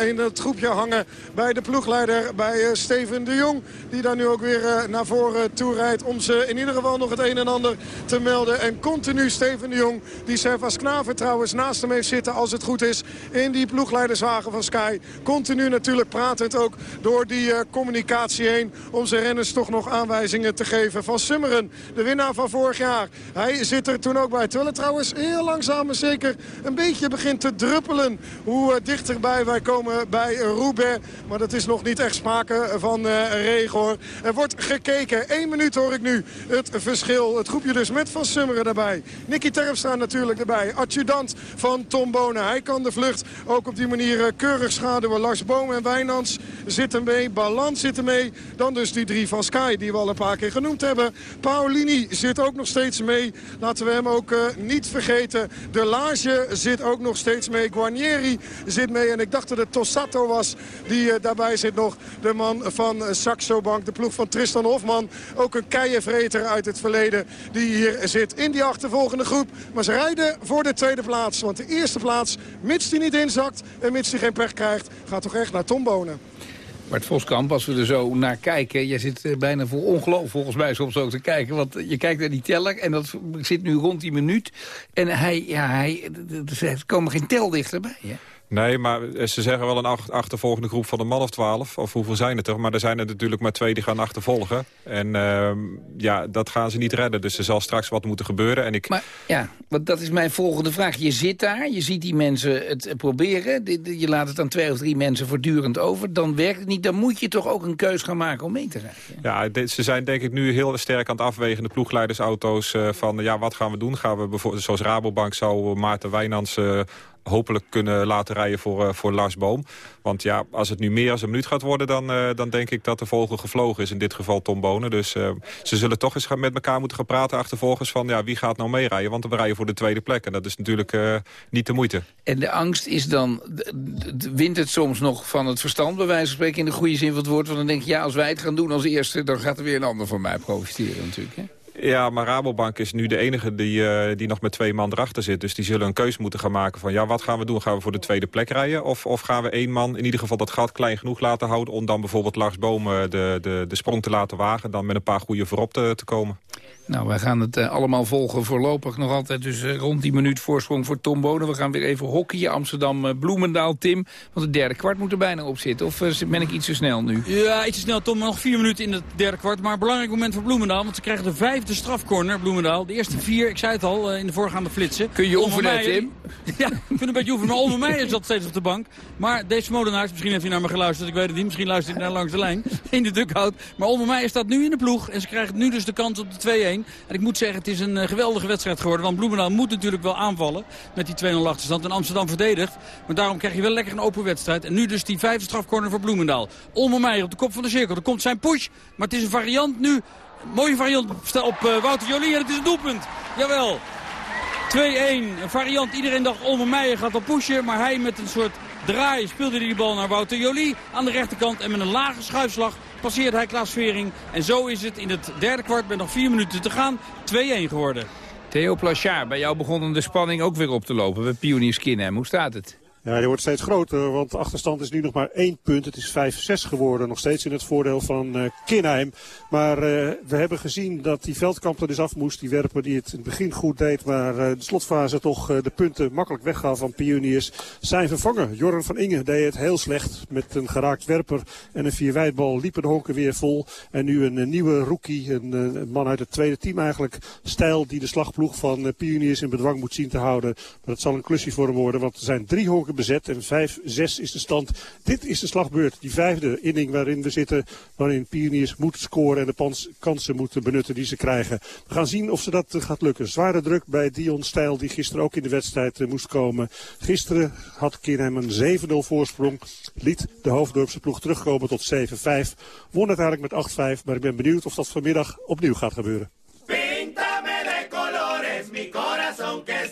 in het groepje hangen bij de ploegleider, bij Steven de Jong. Die daar nu ook weer naar voren toe rijdt om ze in ieder geval nog het een en ander te melden. En continu Steven de Jong, die Servas Knaver trouwens naast hem heeft zitten als het goed is in die ploegleiderswagen van Sky. Continu natuurlijk pratend ook door die communicatie heen om zijn renners toch nog aanwijzingen te geven. Van Summeren, de winnaar van vorig jaar. Hij zit er toen ook bij. Terwijl het trouwens heel langzaam maar zeker een beetje begint te druppelen. Hoe uh, dichterbij wij komen bij Roubaix. Maar dat is nog niet echt sprake van uh, regen. Er wordt gekeken. Eén minuut hoor ik nu het verschil. Het groepje dus met Van Summeren daarbij. Nicky Terpstra natuurlijk erbij. Adjudant van Tom Bonen. Hij kan de vlucht ook op die manier keurig schaduwen. Lars Boom en Wijnands zitten mee. Balans zitten mee. Dan dus die drie van Sky die we al een paar keer genoemd hebben. Paulini zit ook nog steeds mee. Laten we hem ook niet vergeten. De Lage zit ook nog steeds mee. Guarnieri zit mee. En ik dacht dat het Tossato was die uh, daarbij zit nog. De man van uh, Saxo Bank. De ploeg van Tristan Hofman. Ook een keienvreter uit het verleden. Die hier zit in die achtervolgende groep. Maar ze rijden voor de tweede plaats. Want de eerste plaats, mits die niet inzakt en mits die geen pech krijgt... gaat toch echt naar Tom Bonen. Bart Voskamp, als we er zo naar kijken... jij zit eh, bijna voor ongeloof volgens mij soms ook te kijken. Want je kijkt naar die teller en dat zit nu rond die minuut. En hij, ja, hij, er komen geen tel dichterbij. Hè? Nee, maar ze zeggen wel een achtervolgende groep van een man of twaalf. Of hoeveel zijn het er? Maar er zijn er natuurlijk maar twee die gaan achtervolgen. En uh, ja, dat gaan ze niet redden. Dus er zal straks wat moeten gebeuren. En ik... Maar ja, want dat is mijn volgende vraag. Je zit daar, je ziet die mensen het proberen. Je laat het aan twee of drie mensen voortdurend over. Dan werkt het niet. Dan moet je toch ook een keus gaan maken om mee te rijden. Ja, ze zijn denk ik nu heel sterk aan het afwegen. De ploegleidersauto's uh, van ja, wat gaan we doen? Gaan we bijvoorbeeld, zoals Rabobank zou Maarten Wijnands... Uh, hopelijk kunnen laten rijden voor, uh, voor Lars Boom. Want ja, als het nu meer dan een minuut gaat worden... dan, uh, dan denk ik dat de vogel gevlogen is. In dit geval Tom Bonen. Dus uh, ze zullen toch eens gaan met elkaar moeten gaan praten achtervolgens... van ja, wie gaat nou meerijden? Want we rijden voor de tweede plek. En dat is natuurlijk niet de moeite. En de angst is dan... wint het soms nog van het verstand, bij wijze van spreken... in de goede zin van het woord. Want dan denk je, ja, als wij het gaan doen als eerste... dan gaat er weer een ander van mij profiteren natuurlijk? Ja, maar Rabobank is nu de enige die, uh, die nog met twee man erachter zit. Dus die zullen een keuze moeten gaan maken van... ja, wat gaan we doen? Gaan we voor de tweede plek rijden? Of, of gaan we één man in ieder geval dat gat klein genoeg laten houden... om dan bijvoorbeeld Lars Boom uh, de, de, de sprong te laten wagen... dan met een paar goede voorop te, te komen? Nou, wij gaan het uh, allemaal volgen voorlopig nog altijd. Dus uh, rond die minuut voorsprong voor Tom Bonen. We gaan weer even hockeyen. Amsterdam, uh, Bloemendaal, Tim. Want het derde kwart moet er bijna op zitten. Of ben ik iets te snel nu? Ja, iets te snel, Tom. Nog vier minuten in het derde kwart. Maar een belangrijk moment voor Bloemendaal. Want ze krijgen de vijfde strafcorner, Bloemendaal. De eerste vier, ik zei het al, in de voorgaande flitsen. Kun je oefenen, Tim? [laughs] Ja, ik vind een beetje oefenen. Maar Olmer Meijer zat steeds op de bank. Maar deze Molenaars, misschien heeft hij naar me geluisterd. Ik weet het niet. Misschien luistert hij naar langs de lijn. [laughs] In de dugout. Maar Olmer Meijer staat nu in de ploeg. En ze krijgen nu dus de kans op de 2-1. En ik moet zeggen, het is een uh, geweldige wedstrijd geworden. Want Bloemendaal moet natuurlijk wel aanvallen met die 2-0 achterstand. En Amsterdam verdedigt. Maar daarom krijg je wel lekker een open wedstrijd. En nu dus die vijfde strafcorner voor Bloemendaal. Olmer Meijer op de kop van de cirkel. Er komt zijn push. Maar het is een variant nu. Mooie variant op uh, Wouter Jolie. En het is een doelpunt. Jawel. 2-1. Een variant. Iedereen dacht Olmer Meijer gaat al pushen. Maar hij met een soort draai speelde hij die bal naar Wouter Jolie aan de rechterkant. En met een lage schuifslag passeert hij Klaas Vering. En zo is het in het derde kwart met nog vier minuten te gaan 2-1 geworden. Theo Plachard, bij jou begon de spanning ook weer op te lopen bij Pioniers Kinnem. Hoe staat het? Ja, die wordt steeds groter, want de achterstand is nu nog maar één punt. Het is 5-6 geworden, nog steeds in het voordeel van uh, Kinheim. Maar uh, we hebben gezien dat die Veldkamp er dus af moest. Die werper die het in het begin goed deed, maar uh, de slotfase toch de punten makkelijk weggaf van Pioniers. Zijn vervanger, Jorren van Inge, deed het heel slecht. Met een geraakt werper en een vierwijdbal liepen de honken weer vol. En nu een, nieuwe rookie, een, een, man uit het tweede team eigenlijk. Stijl die de slagploeg van Pioniers in bedwang moet zien te houden. Maar dat zal een klusje voor hem worden, want er zijn drie honken bezet. En 5-6 is de stand. Dit is de slagbeurt. Die vijfde inning waarin we zitten. Waarin Pioniers moeten scoren en de kansen moeten benutten die ze krijgen. We gaan zien of ze dat gaat lukken. Zware druk bij Dion Stijl die gisteren ook in de wedstrijd moest komen. Gisteren had Kinheim een 7-0 voorsprong. Liet de Hoofddorpse ploeg terugkomen tot 7-5. Won uiteindelijk met 8-5. Maar ik ben benieuwd of dat vanmiddag opnieuw gaat gebeuren. Píntame de colores, mi corazón que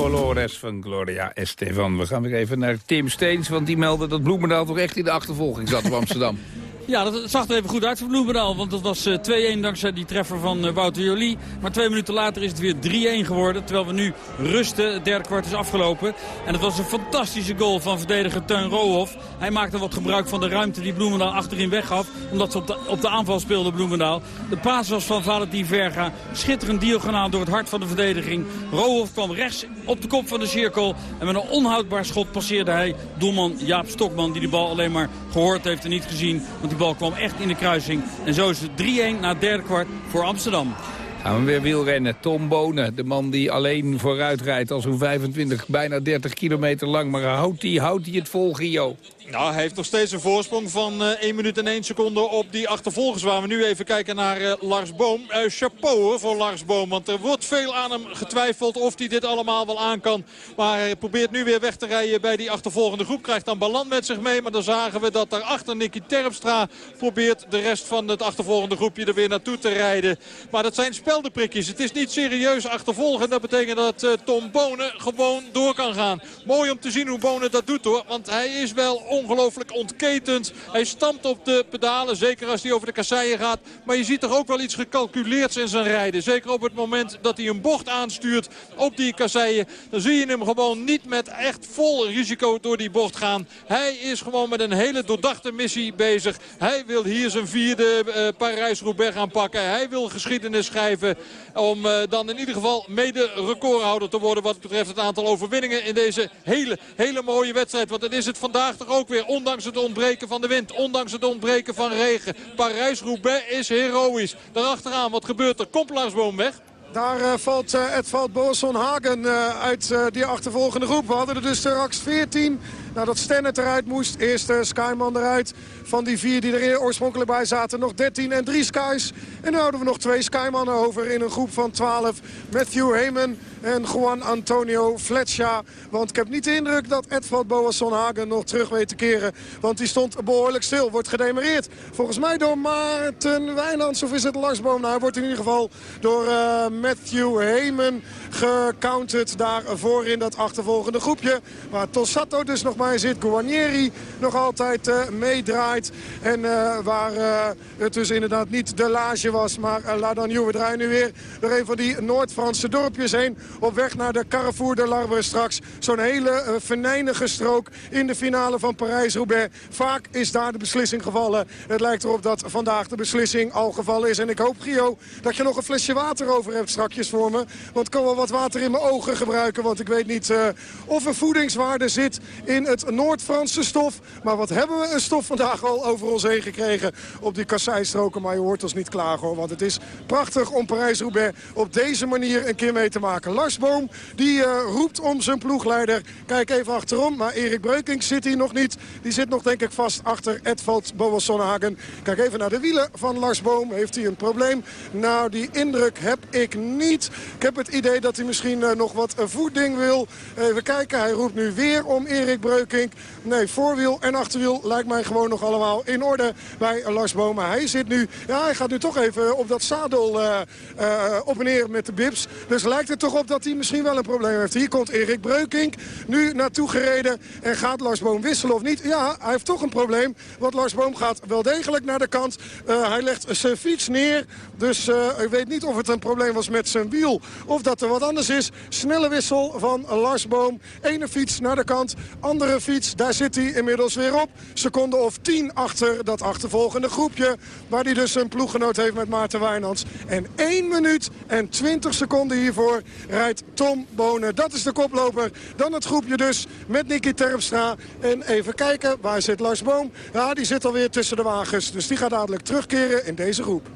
colores van Gloria Estefan. We gaan weer even naar Tim Steens, want die meldde dat Bloemendaal toch echt in de achtervolging zat op Amsterdam. [laughs] Ja, dat zag er even goed uit voor Bloemendaal. Want dat was eh, 2-1 dankzij die treffer van eh, Wouter Jolie. Maar twee minuten later is het weer 3-1 geworden. Terwijl we nu rusten. Het derde kwart is afgelopen. En het was een fantastische goal van verdediger Teun Roohoff. Hij maakte wat gebruik van de ruimte die Bloemendaal achterin weggaf. Omdat ze op de, op de aanval speelden Bloemendaal. De paas was van Valentin Verga. Schitterend diagonaal door het hart van de verdediging. Roohoff kwam rechts op de kop van de cirkel. En met een onhoudbaar schot passeerde hij doelman Jaap Stokman. Die de bal alleen maar gehoord heeft en niet gezien. Want die bal kwam echt in de kruising. En zo is het 3-1 na het derde kwart voor Amsterdam. Gaan we weer wielrennen. Tom Bonen, de man die alleen vooruit rijdt al zo'n 25, bijna 30 kilometer lang. Maar houdt hij houdt het vol, Gio? Nou, hij heeft nog steeds een voorsprong van uh, 1 minuut en 1 seconde op die achtervolgers. Waar we nu even kijken naar uh, Lars Boom. Uh, chapeau voor Lars Boom. Want er wordt veel aan hem getwijfeld of hij dit allemaal wel aan kan. Maar hij probeert nu weer weg te rijden bij die achtervolgende groep. Krijgt dan Balland met zich mee. Maar dan zagen we dat daarachter Nicky Terpstra probeert de rest van het achtervolgende groepje er weer naartoe te rijden. Maar dat zijn speldenprikjes. Het is niet serieus achtervolgen. Dat betekent dat Tom Bonen gewoon door kan gaan. Mooi om te zien hoe Bonen dat doet hoor. Want hij is wel ongelooflijk ontketend. Hij stampt op de pedalen, zeker als hij over de kasseien gaat. Maar je ziet toch ook wel iets gecalculeerds in zijn rijden. Zeker op het moment dat hij een bocht aanstuurt op die kasseien. Dan zie je hem gewoon niet met echt vol risico door die bocht gaan. Hij is gewoon met een hele doordachte missie bezig. Hij wil hier zijn vierde uh, Parijs-Roubaix gaan pakken. Hij wil geschiedenis schrijven om uh, dan in ieder geval mede recordhouder te worden wat betreft het aantal overwinningen in deze hele, hele mooie wedstrijd. Want dan is het vandaag toch ook weer, ondanks het ontbreken van de wind, ondanks het ontbreken van regen. Parijs-Roubaix is heroïs. Daarachteraan, wat gebeurt er? Komt Larsboom weg? Daar uh, valt uh, Edvald Boasson Hagen uh, uit die achtervolgende groep. We hadden er dus straks 14 nadat Stennet eruit moest. Eerste Skyman eruit. Van die vier die er oorspronkelijk bij zaten nog 13 en 3 Skys. En nu houden we nog twee Skymannen over in een groep van 12. Matthew Heyman en Juan Antonio Fletcher. Want ik heb niet de indruk dat Edvald Boasson Hagen nog terug weet te keren. Want die stond behoorlijk stil. Wordt gedemereerd. Volgens mij door Maarten Wijnands. Of is het Lars Boom? Nou, hij wordt in ieder geval door uh, Matthew Heyman gecounterd. Daarvoor in dat achtervolgende groepje. Waar Tossato dus nog maar zit. Guarnieri nog altijd uh, meedraait. En uh, waar uh, het dus inderdaad niet de Lage was. Maar uh, La draaien nu weer door een van die Noord-Franse dorpjes heen. Op weg naar de Carrefour de Larbre straks. Zo'n hele venijnige strook in de finale van Parijs-Roubaix. Vaak is daar de beslissing gevallen. Het lijkt erop dat vandaag de beslissing al gevallen is. En ik hoop, Gio, dat je nog een flesje water over hebt strakjes voor me. Want ik kan wel wat water in mijn ogen gebruiken. Want ik weet niet uh, of er voedingswaarde zit in het Noord-Franse stof. Maar wat hebben we een stof vandaag al over ons heen gekregen op die kasseistroken. Maar je hoort ons niet klagen. Want het is prachtig om Parijs-Roubaix op deze manier een keer mee te maken. Lars Boom die uh, roept om zijn ploegleider. Kijk even achterom. Maar Erik Breukink zit hier nog niet. Die zit nog denk ik vast achter Edvald Boasson-Hagen. Kijk even naar de wielen van Lars Boom. Heeft hij een probleem? Nou, die indruk heb ik niet. Ik heb het idee dat hij misschien uh, nog wat voeding wil. Even kijken. Hij roept nu weer om Erik Breukink. Nee, voorwiel en achterwiel lijkt mij gewoon nog allemaal in orde bij Lars Boom. Maar hij zit nu... Ja, hij gaat nu toch even op dat zadel uh, uh, op en neer met de bibs. Dus lijkt het toch op dat hij misschien wel een probleem heeft. Hier komt Erik Breukink nu naartoe gereden. En gaat Lars Boom wisselen of niet? Ja, hij heeft toch een probleem. Want Lars Boom gaat wel degelijk naar de kant. Hij legt zijn fiets neer. Dus ik weet niet of het een probleem was met zijn wiel. Of dat er wat anders is. Snelle wissel van Lars Boom. Ene fiets naar de kant. Andere fiets, daar zit hij inmiddels weer op. Seconde of tien achter dat achtervolgende groepje. Waar hij dus een ploeggenoot heeft met Maarten Wijnands. En 1 minuut en 20 seconden hiervoor rijdt Tom Bonen. Dat is de koploper. Dan het groepje dus met Nicky Terpstra. En even kijken, waar zit Lars Boom? Ja, die zit alweer tussen de wagens. Dus die gaat dadelijk terugkeren in deze groep.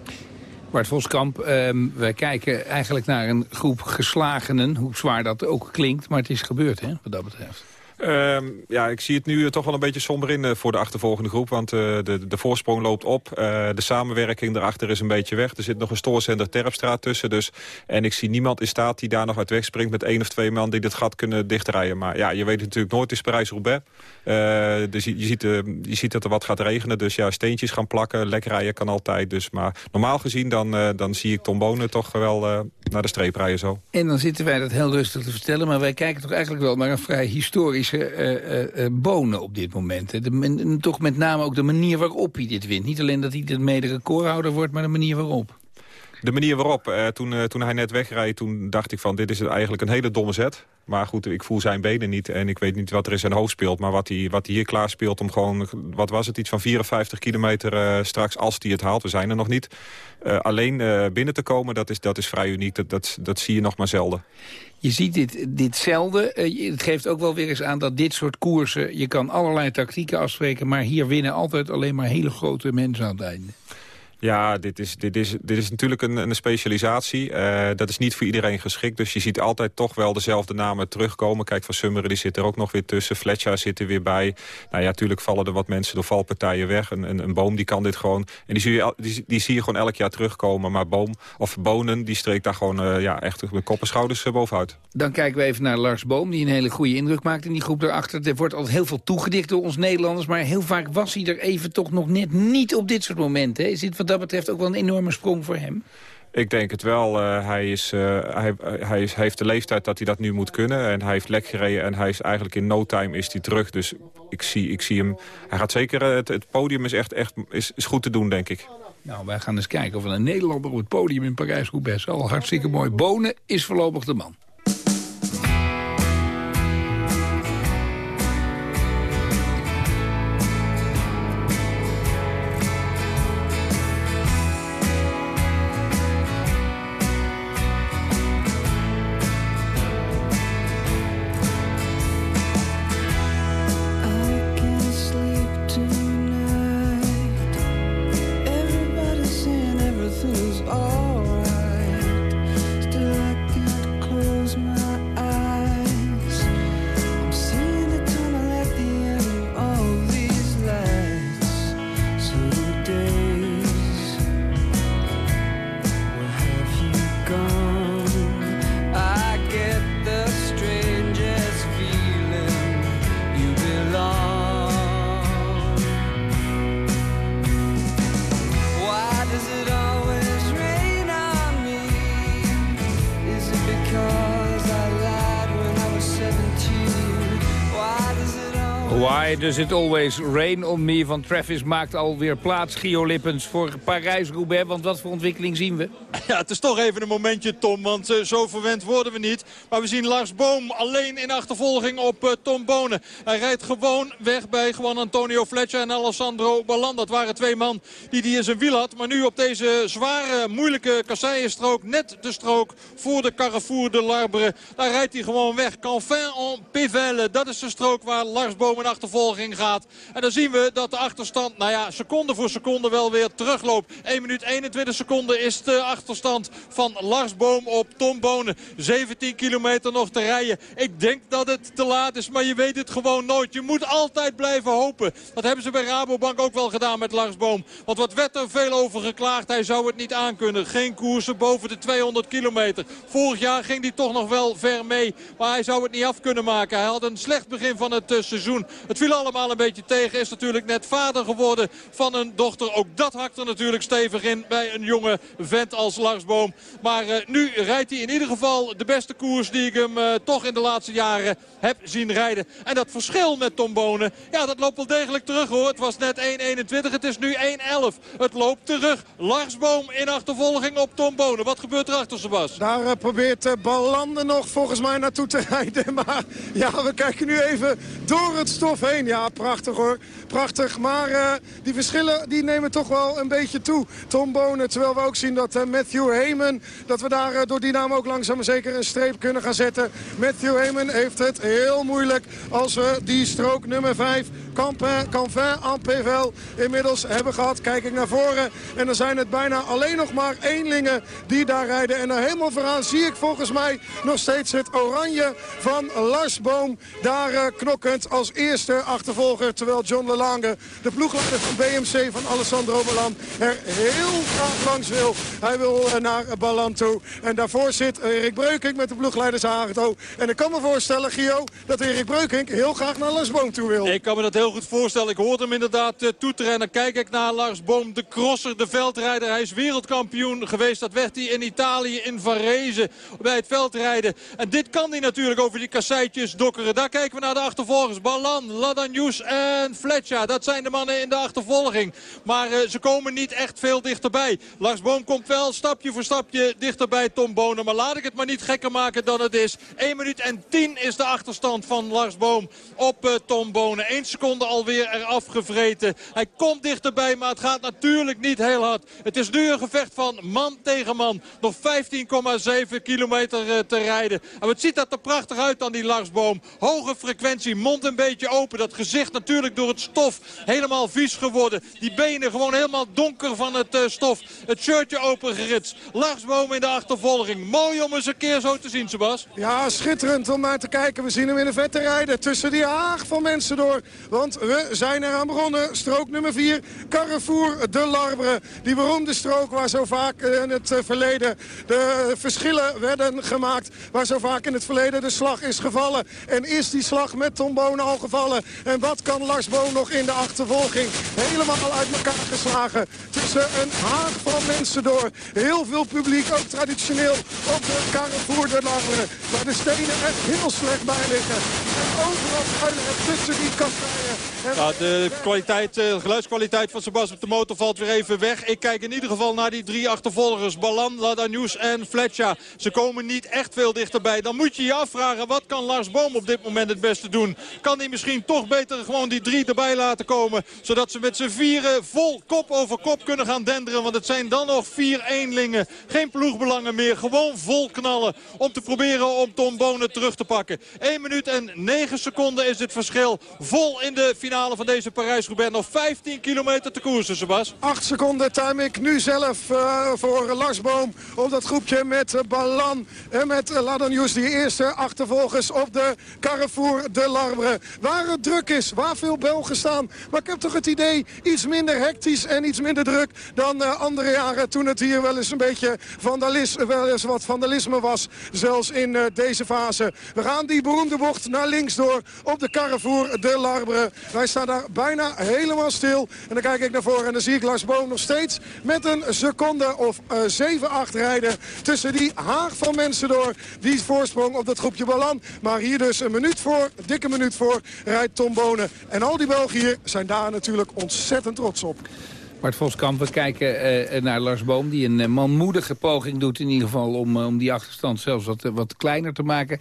Bart Voskamp, um, wij kijken eigenlijk naar een groep geslagenen. Hoe zwaar dat ook klinkt, maar het is gebeurd hè, wat dat betreft. Ehm, ja, ik zie het nu toch wel een beetje somber in eh, voor de achtervolgende groep. Want uh, de, de voorsprong loopt op. Uh, de samenwerking daarachter is een beetje weg. Er zit nog een stoorzender Terpstraat tussen. Dus. En ik zie niemand in staat die daar nog uit weg springt... met één of twee man die dit gat kunnen dichtrijden. Maar ja, je weet natuurlijk nooit, het is Parijs-Roubaix. dus je, ziet, je ziet dat er wat gaat regenen. Dus ja, steentjes gaan plakken. Lekker rijden kan altijd. Dus. Maar normaal gezien dan, dan zie ik Tom Bonen toch wel naar de streep rijden zo. En dan zitten wij dat heel rustig te vertellen. Maar wij kijken toch eigenlijk wel naar een vrij historisch uh, bonen op dit moment. Toch met name ook de manier waarop hij dit wint. Niet alleen dat hij de mede recordhouder wordt, maar de manier waarop. De manier waarop, uh, toen, toen hij net wegrijdt, toen dacht ik van dit is eigenlijk een hele domme zet. Maar goed, ik voel zijn benen niet en ik weet niet wat er in zijn hoofd speelt. Maar wat hij, wat hij hier klaar speelt om gewoon, wat was het, iets van 54 kilometer uh, straks als hij het haalt. We zijn er nog niet. Alleen binnen te komen, dat is, dat is vrij uniek. Dat, dat, dat zie je nog maar zelden. Je ziet dit, dit zelden. het geeft ook wel weer eens aan dat dit soort koersen... je kan allerlei tactieken afspreken... maar hier winnen altijd alleen maar hele grote mensen aan het einde. Ja, dit is, dit is, dit is natuurlijk een, een specialisatie. Uh, dat is niet voor iedereen geschikt. Dus je ziet altijd toch wel dezelfde namen terugkomen. Kijk, Van Summeren die zit er ook nog weer tussen. Fletcher zit er weer bij. Nou ja, natuurlijk vallen er wat mensen door valpartijen weg. Een, een, een boom die kan dit gewoon. En die zie, je, die, zie je gewoon elk jaar terugkomen. Maar boom of bonen, die streekt daar gewoon uh, ja, echt met kop en schouders uh, bovenuit. Dan kijken we even naar Lars Boom, die een hele goede indruk maakt in die groep daarachter. Er wordt altijd heel veel toegedicht door ons Nederlanders. Maar heel vaak was hij er even toch nog net niet op dit soort momenten. Is dit wat dat betreft ook wel een enorme sprong voor hem? Ik denk het wel. Uh, hij, is, uh, hij, hij, is, heeft de leeftijd dat hij dat nu moet kunnen. En hij heeft lek gereden en hij is eigenlijk in no time is hij terug. Dus ik zie, ik zie hem... Hij gaat zeker... Het, het, podium is echt, echt is, is goed te doen, denk ik. Nou, wij gaan eens kijken of een Nederlander op het podium in Parijs-Roubaix... al hartstikke mooi. Bonen is voorlopig de man. Does It Always Rain On Me van Travis maakt alweer plaats. Gio Lippens voor Parijs-Roubaix. Want wat voor ontwikkeling zien we? [laughs] Ja, het is toch even een momentje, Tom. Want uh, zo verwend worden we niet. Maar we zien Lars Boom alleen in achtervolging op uh, Tom Bonen. Hij rijdt gewoon weg bij gewoon Antonio Fletcher en Alessandro Ballan. Dat waren twee man die hij in zijn wiel had. Maar nu op deze zware, moeilijke kasseienstrook. Net de strook voor de Carrefour de Larbre. Daar rijdt hij gewoon weg. Canfin en Pivelle. Dat is de strook waar Lars Boom in achtervolging gaat. En dan zien we dat de achterstand, nou ja, seconde voor seconde wel weer terugloopt. 1 minuut 21 seconden is de achterstand van Lars Boom op Tom Bonen. 17 kilometer nog te rijden. Ik denk dat het te laat is, maar je weet het gewoon nooit. Je moet altijd blijven hopen. Dat hebben ze bij Rabobank ook wel gedaan met Lars Boom. Want wat werd er veel over geklaagd. Hij zou het niet aankunnen. Geen koersen boven de 200 kilometer. Vorig jaar ging hij toch nog wel ver mee. Maar hij zou het niet af kunnen maken. Hij had een slecht begin van het uh, seizoen. Het viel allemaal een beetje tegen. Is natuurlijk net vader geworden van een dochter. Ook dat hakt er natuurlijk stevig in bij een jonge vent als Larsboom. Maar uh, nu rijdt hij in ieder geval de beste koers die ik hem uh, toch in de laatste jaren heb zien rijden. En dat verschil met Tom Bonen, ja dat loopt wel degelijk terug hoor. Het was net 1.21, het is nu 1.11. Het loopt terug. Larsboom in achtervolging op Tom Bonen. Wat gebeurt er achter Sebas? Daar uh, probeert Ballande nog volgens mij naartoe te [laughs] rijden. Maar ja, we kijken nu even door het stof heen. Ja, prachtig hoor. Prachtig. Maar die verschillen die nemen toch wel een beetje toe. Tom Bonen, terwijl we ook zien dat uh, Matthew Heyman... dat we daar uh, door die naam ook langzaam zeker een streep kunnen gaan zetten. Matthew Heyman heeft het heel moeilijk als we die strook nummer 5... Campin, Canvin, Ampevel inmiddels hebben gehad. Kijk ik naar voren en dan zijn het bijna alleen nog maar eenlingen die daar rijden. En er helemaal vooraan zie ik volgens mij nog steeds het oranje van Lars Boom. Daar uh, knokkend als eerste achtervolger. Terwijl John Lelange, de ploegleider van BMC van Alessandro Balan, er heel graag langs wil. Hij wil naar Balan toe. En daarvoor zit Erik Breukink met de ploegleiders Haagdo. En ik kan me voorstellen, Gio, dat Erik Breukink heel graag naar Lars Boom toe wil. Ik kan me dat heel goed voorstellen. Ik hoorde hem inderdaad uh, toeteren. Kijk ik naar Lars Boom, de crosser, de veldrijder. Hij is wereldkampioen geweest. Dat werd hij in Italië, in Varese, bij het veldrijden. En dit kan hij natuurlijk over die kasseitjes dokkeren. Daar kijken we naar de achtervolgers. Balan, Ladanius en Fletcher. Dat zijn de mannen in de achtervolging. Maar uh, ze komen niet echt veel dichterbij. Lars Boom komt wel stapje voor stapje dichterbij Tom Bonen. Maar laat ik het maar niet gekker maken dan het is. 1 minuut en 10 is de achterstand van Lars Boom op uh, Tom Bonen. 1 seconde alweer eraf gevreten. Hij komt dichterbij, maar het gaat natuurlijk niet heel hard. Het is nu een gevecht van man tegen man. Nog 15,7 kilometer uh, te rijden. En wat ziet dat er prachtig uit aan die Larsboom. Hoge frequentie, mond een beetje open. Dat gezicht natuurlijk door het stof helemaal vies geworden. Die benen gewoon helemaal donker van het uh, stof. Het shirtje Larsboom in de achtervolging. Mooi om eens een keer zo te zien, Sebas. Ja, schitterend om naar te kijken. We zien hem in de vette rijden tussen die haag van mensen door. Want we zijn eraan begonnen. Strook nummer 4, Carrefour de Larbre. Die beroemde strook waar zo vaak in het eh, verleden de verschillen werden gemaakt. Waar zo vaak in het verleden de slag is gevallen. En is die slag met Tom Bonen al gevallen? En wat kan Lars Boon nog in de achtervolging? Helemaal uit elkaar geslagen. Tussen een haag van mensen door. Heel veel publiek, ook traditioneel, op de Carrefour de Larbre. Waar de stenen echt heel slecht bij liggen. En overal schuilen tussen die kasseien. Ja, de kwaliteit, de geluidskwaliteit van Sebas op de motor valt weer even weg. Ik kijk in ieder geval naar die drie achtervolgers. Balan, Ladanius en Fletcher. Ze komen niet echt veel dichterbij. Dan moet je je afvragen, wat kan Lars Boom op dit moment het beste doen? Kan hij misschien toch beter gewoon die drie erbij laten komen? Zodat ze met z'n vieren vol kop over kop kunnen gaan denderen. Want het zijn dan nog vier Geen ploegbelangen meer. Gewoon vol knallen. Om te proberen om Tom Bonen terug te pakken. 1 minuut en 9 seconden is het verschil. Vol in de finale van deze Parijs-Roubaix. Nog 15 kilometer te koersen, Sebas. 8 seconden time ik nu zelf uh, voor Lars Boom. Op dat groepje met uh, Balan en met uh, Ladanius. Die eerste achtervolgers op de Carrefour de Larbre. Waar het druk is, waar veel Belgen staan. Maar ik heb toch het idee iets minder hectisch en iets minder druk dan andere jaren. Toen het hier wel eens een beetje vandalisme, wel eens wat vandalisme was. Zelfs in deze fase. We gaan die beroemde bocht naar links door op de Carrefour de Larbre. Wij staan daar bijna helemaal stil. En dan kijk ik naar voren en dan zie ik Lars Boom nog steeds met een seconde of uh, 7-8 rijden. Tussen die haag van mensen door. Die voorsprong op dat groepje Balan. Maar hier dus een minuut voor, dikke minuut voor, rijdt Tom Bonen. En al die België zijn daar natuurlijk ontzettend trots op. Bart Voskamp, we kijken uh, naar Lars Boom... die een uh, manmoedige poging doet in ieder geval... om, uh, om die achterstand zelfs wat, wat kleiner te maken.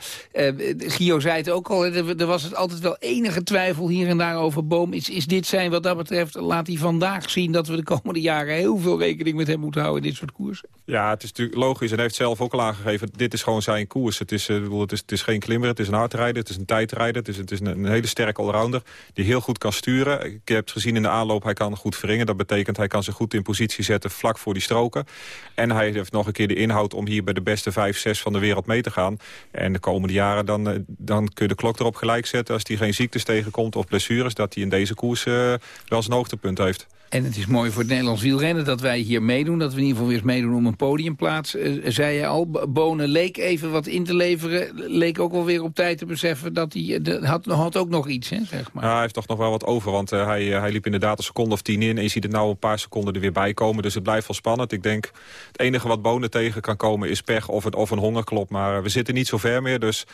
Gio zei het ook al, er, er, was het altijd wel enige twijfel hier en daar over Boom. Is, is dit zijn wat dat betreft, laat hij vandaag zien... dat we de komende jaren heel veel rekening met hem moeten houden in dit soort koersen? Ja, het is natuurlijk logisch en hij heeft zelf ook al aangegeven... dit is gewoon zijn koers. Het is, het is, het is geen klimmer, het is een hardrijder, het is een tijdrijder... het is, het is een, een hele sterke allrounder die heel goed kan sturen. Ik heb het gezien in de aanloop, hij kan goed verringen. Dat betekent hij kan zich goed in positie zetten vlak voor die stroken. En hij heeft nog een keer de inhoud om hier bij de beste 5, 6 van de wereld mee te gaan. En de komende jaren dan, dan kun je de klok erop gelijk zetten... als hij geen ziektes tegenkomt of blessures... dat hij in deze koers uh, wel zijn hoogtepunt heeft. En het is mooi voor het Nederlands wielrennen dat wij hier meedoen. Dat we in ieder geval weer meedoen om een podiumplaats. Uh, zei je al, Bonen leek even wat in te leveren. Leek ook wel weer op tijd te beseffen dat hij... De, had, had ook nog iets, hè, zeg maar. Ja, hij heeft toch nog wel wat over. Want uh, hij, hij liep inderdaad een seconde of tien in. En je ziet het nou een paar seconden er weer bij komen. Dus het blijft wel spannend. Ik denk, het enige wat Bonen tegen kan komen is pech of, het, of een hongerklop. Maar we zitten niet zo ver meer. Dus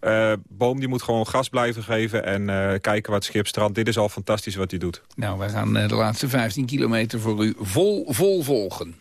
uh, Boom die moet gewoon gas blijven geven en kijken wat schip strandt. Dit is al fantastisch wat hij doet. Nou, wij gaan de laatste 15 kilometer voor u vol, vol volgen.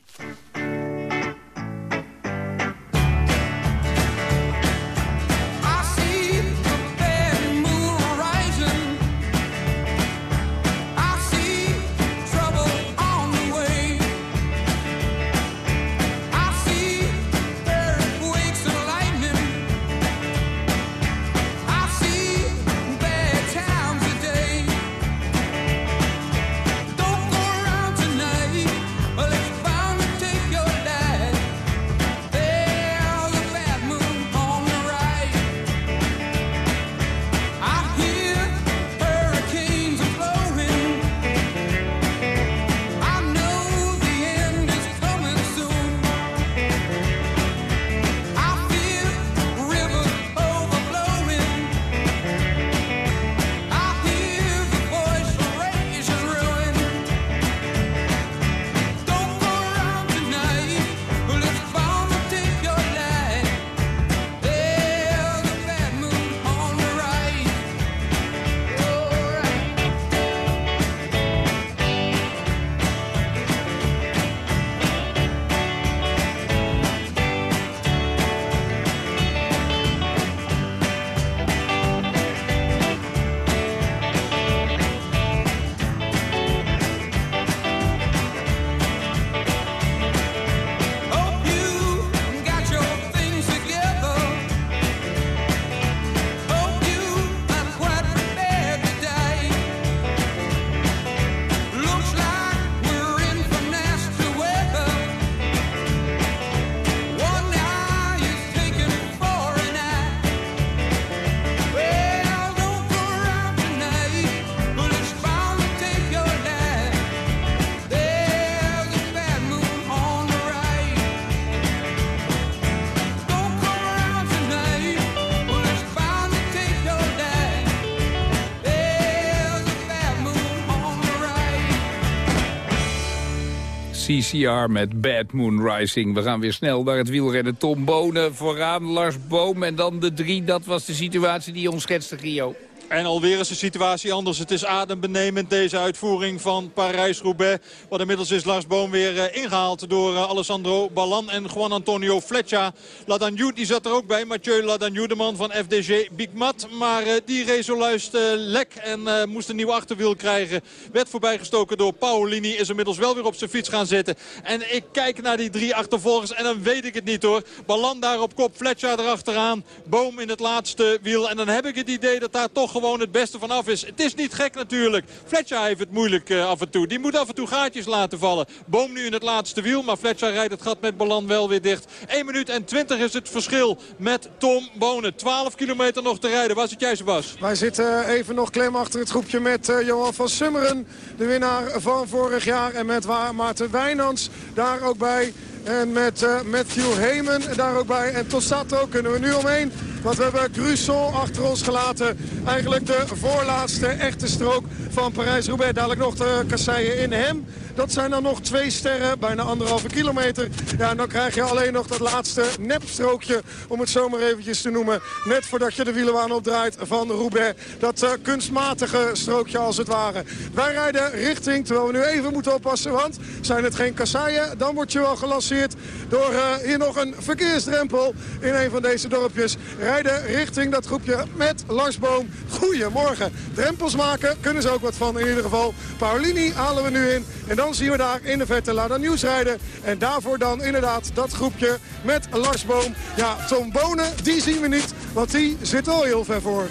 CCR met Bad Moon Rising. We gaan weer snel naar het wielrennen. Tom Bonen vooraan, Lars Boom en dan de drie. Dat was de situatie die ons schetste, Gio. En alweer is de situatie anders. Het is adembenemend deze uitvoering van Parijs-Roubaix. Wat inmiddels is Lars Boom weer eh, ingehaald door uh, Alessandro Ballan en Juan Antonio Fletcher. Ladanjou die zat er ook bij. Mathieu Ladanjou, de man van FDG Bigmat. Maar uh, die reed zojuist lek en moest een nieuw achterwiel krijgen. Werd voorbijgestoken door Paolini. Is inmiddels wel weer op zijn fiets gaan zitten. En ik kijk naar die drie achtervolgers en dan weet ik het niet hoor. Ballan daar op kop, Fletcher erachteraan. Boom in het laatste wiel. En dan heb ik het idee dat daar toch gewoon het beste vanaf is. Het is niet gek natuurlijk. Fletcher heeft het moeilijk uh, af en toe. Die moet af en toe gaatjes laten vallen. Boom nu in het laatste wiel, maar Fletcher rijdt het gat met Balan wel weer dicht. 1 minuut en 20 is het verschil met Tom Bonen. 12 kilometer nog te rijden. Waar zit jij, Sebas? Wij zitten even nog klem achter het groepje met uh, Johan van Summeren. De winnaar van vorig jaar. En met Maarten Wijnands daar ook bij. En met uh, Matthew Heyman daar ook bij. En Tossato kunnen we nu omheen. Want we hebben Grusson achter ons gelaten. Eigenlijk de voorlaatste echte strook van Parijs-Roubaix. Dadelijk nog de kasseien in hem. Dat zijn dan nog twee sterren, bijna anderhalve kilometer. Ja, en dan krijg je alleen nog dat laatste nepstrookje, om het zomaar eventjes te noemen. Net voordat je de wielenbaan opdraait van Roubaix. Dat uh, kunstmatige strookje als het ware. Wij rijden richting, terwijl we nu even moeten oppassen, want zijn het geen kasseien, dan word je wel gelanceerd door uh, hier nog een verkeersdrempel in een van deze dorpjes. Rijden richting dat groepje met Lars Boom. Goedemorgen. Drempels maken, kunnen ze ook wat van in ieder geval. Paulini halen we nu in. En zien we daar in de vette Lada Nieuws rijden. En daarvoor dan inderdaad dat groepje met Lars Boom. Ja, Tom Bonen, die zien we niet, want die zit al heel ver voor.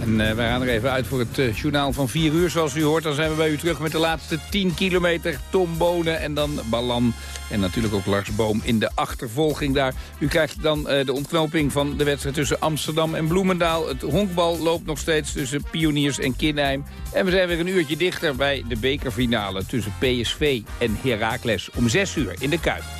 En uh, wij gaan er even uit voor het uh, journaal van 4 uur. Zoals u hoort, dan zijn we bij u terug met de laatste 10 kilometer. Tom Bonen en dan Balan. En natuurlijk ook Lars Boom in de achtervolging daar. U krijgt dan uh, de ontknoping van de wedstrijd tussen Amsterdam en Bloemendaal. Het honkbal loopt nog steeds tussen Pioniers en Kinheim. En we zijn weer een uurtje dichter bij de bekerfinale tussen PSV en Heracles. Om 6 uur in de Kuip.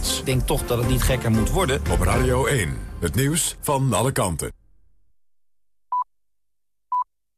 Ik denk toch dat het niet gekker moet worden. Op Radio 1, het nieuws van alle kanten.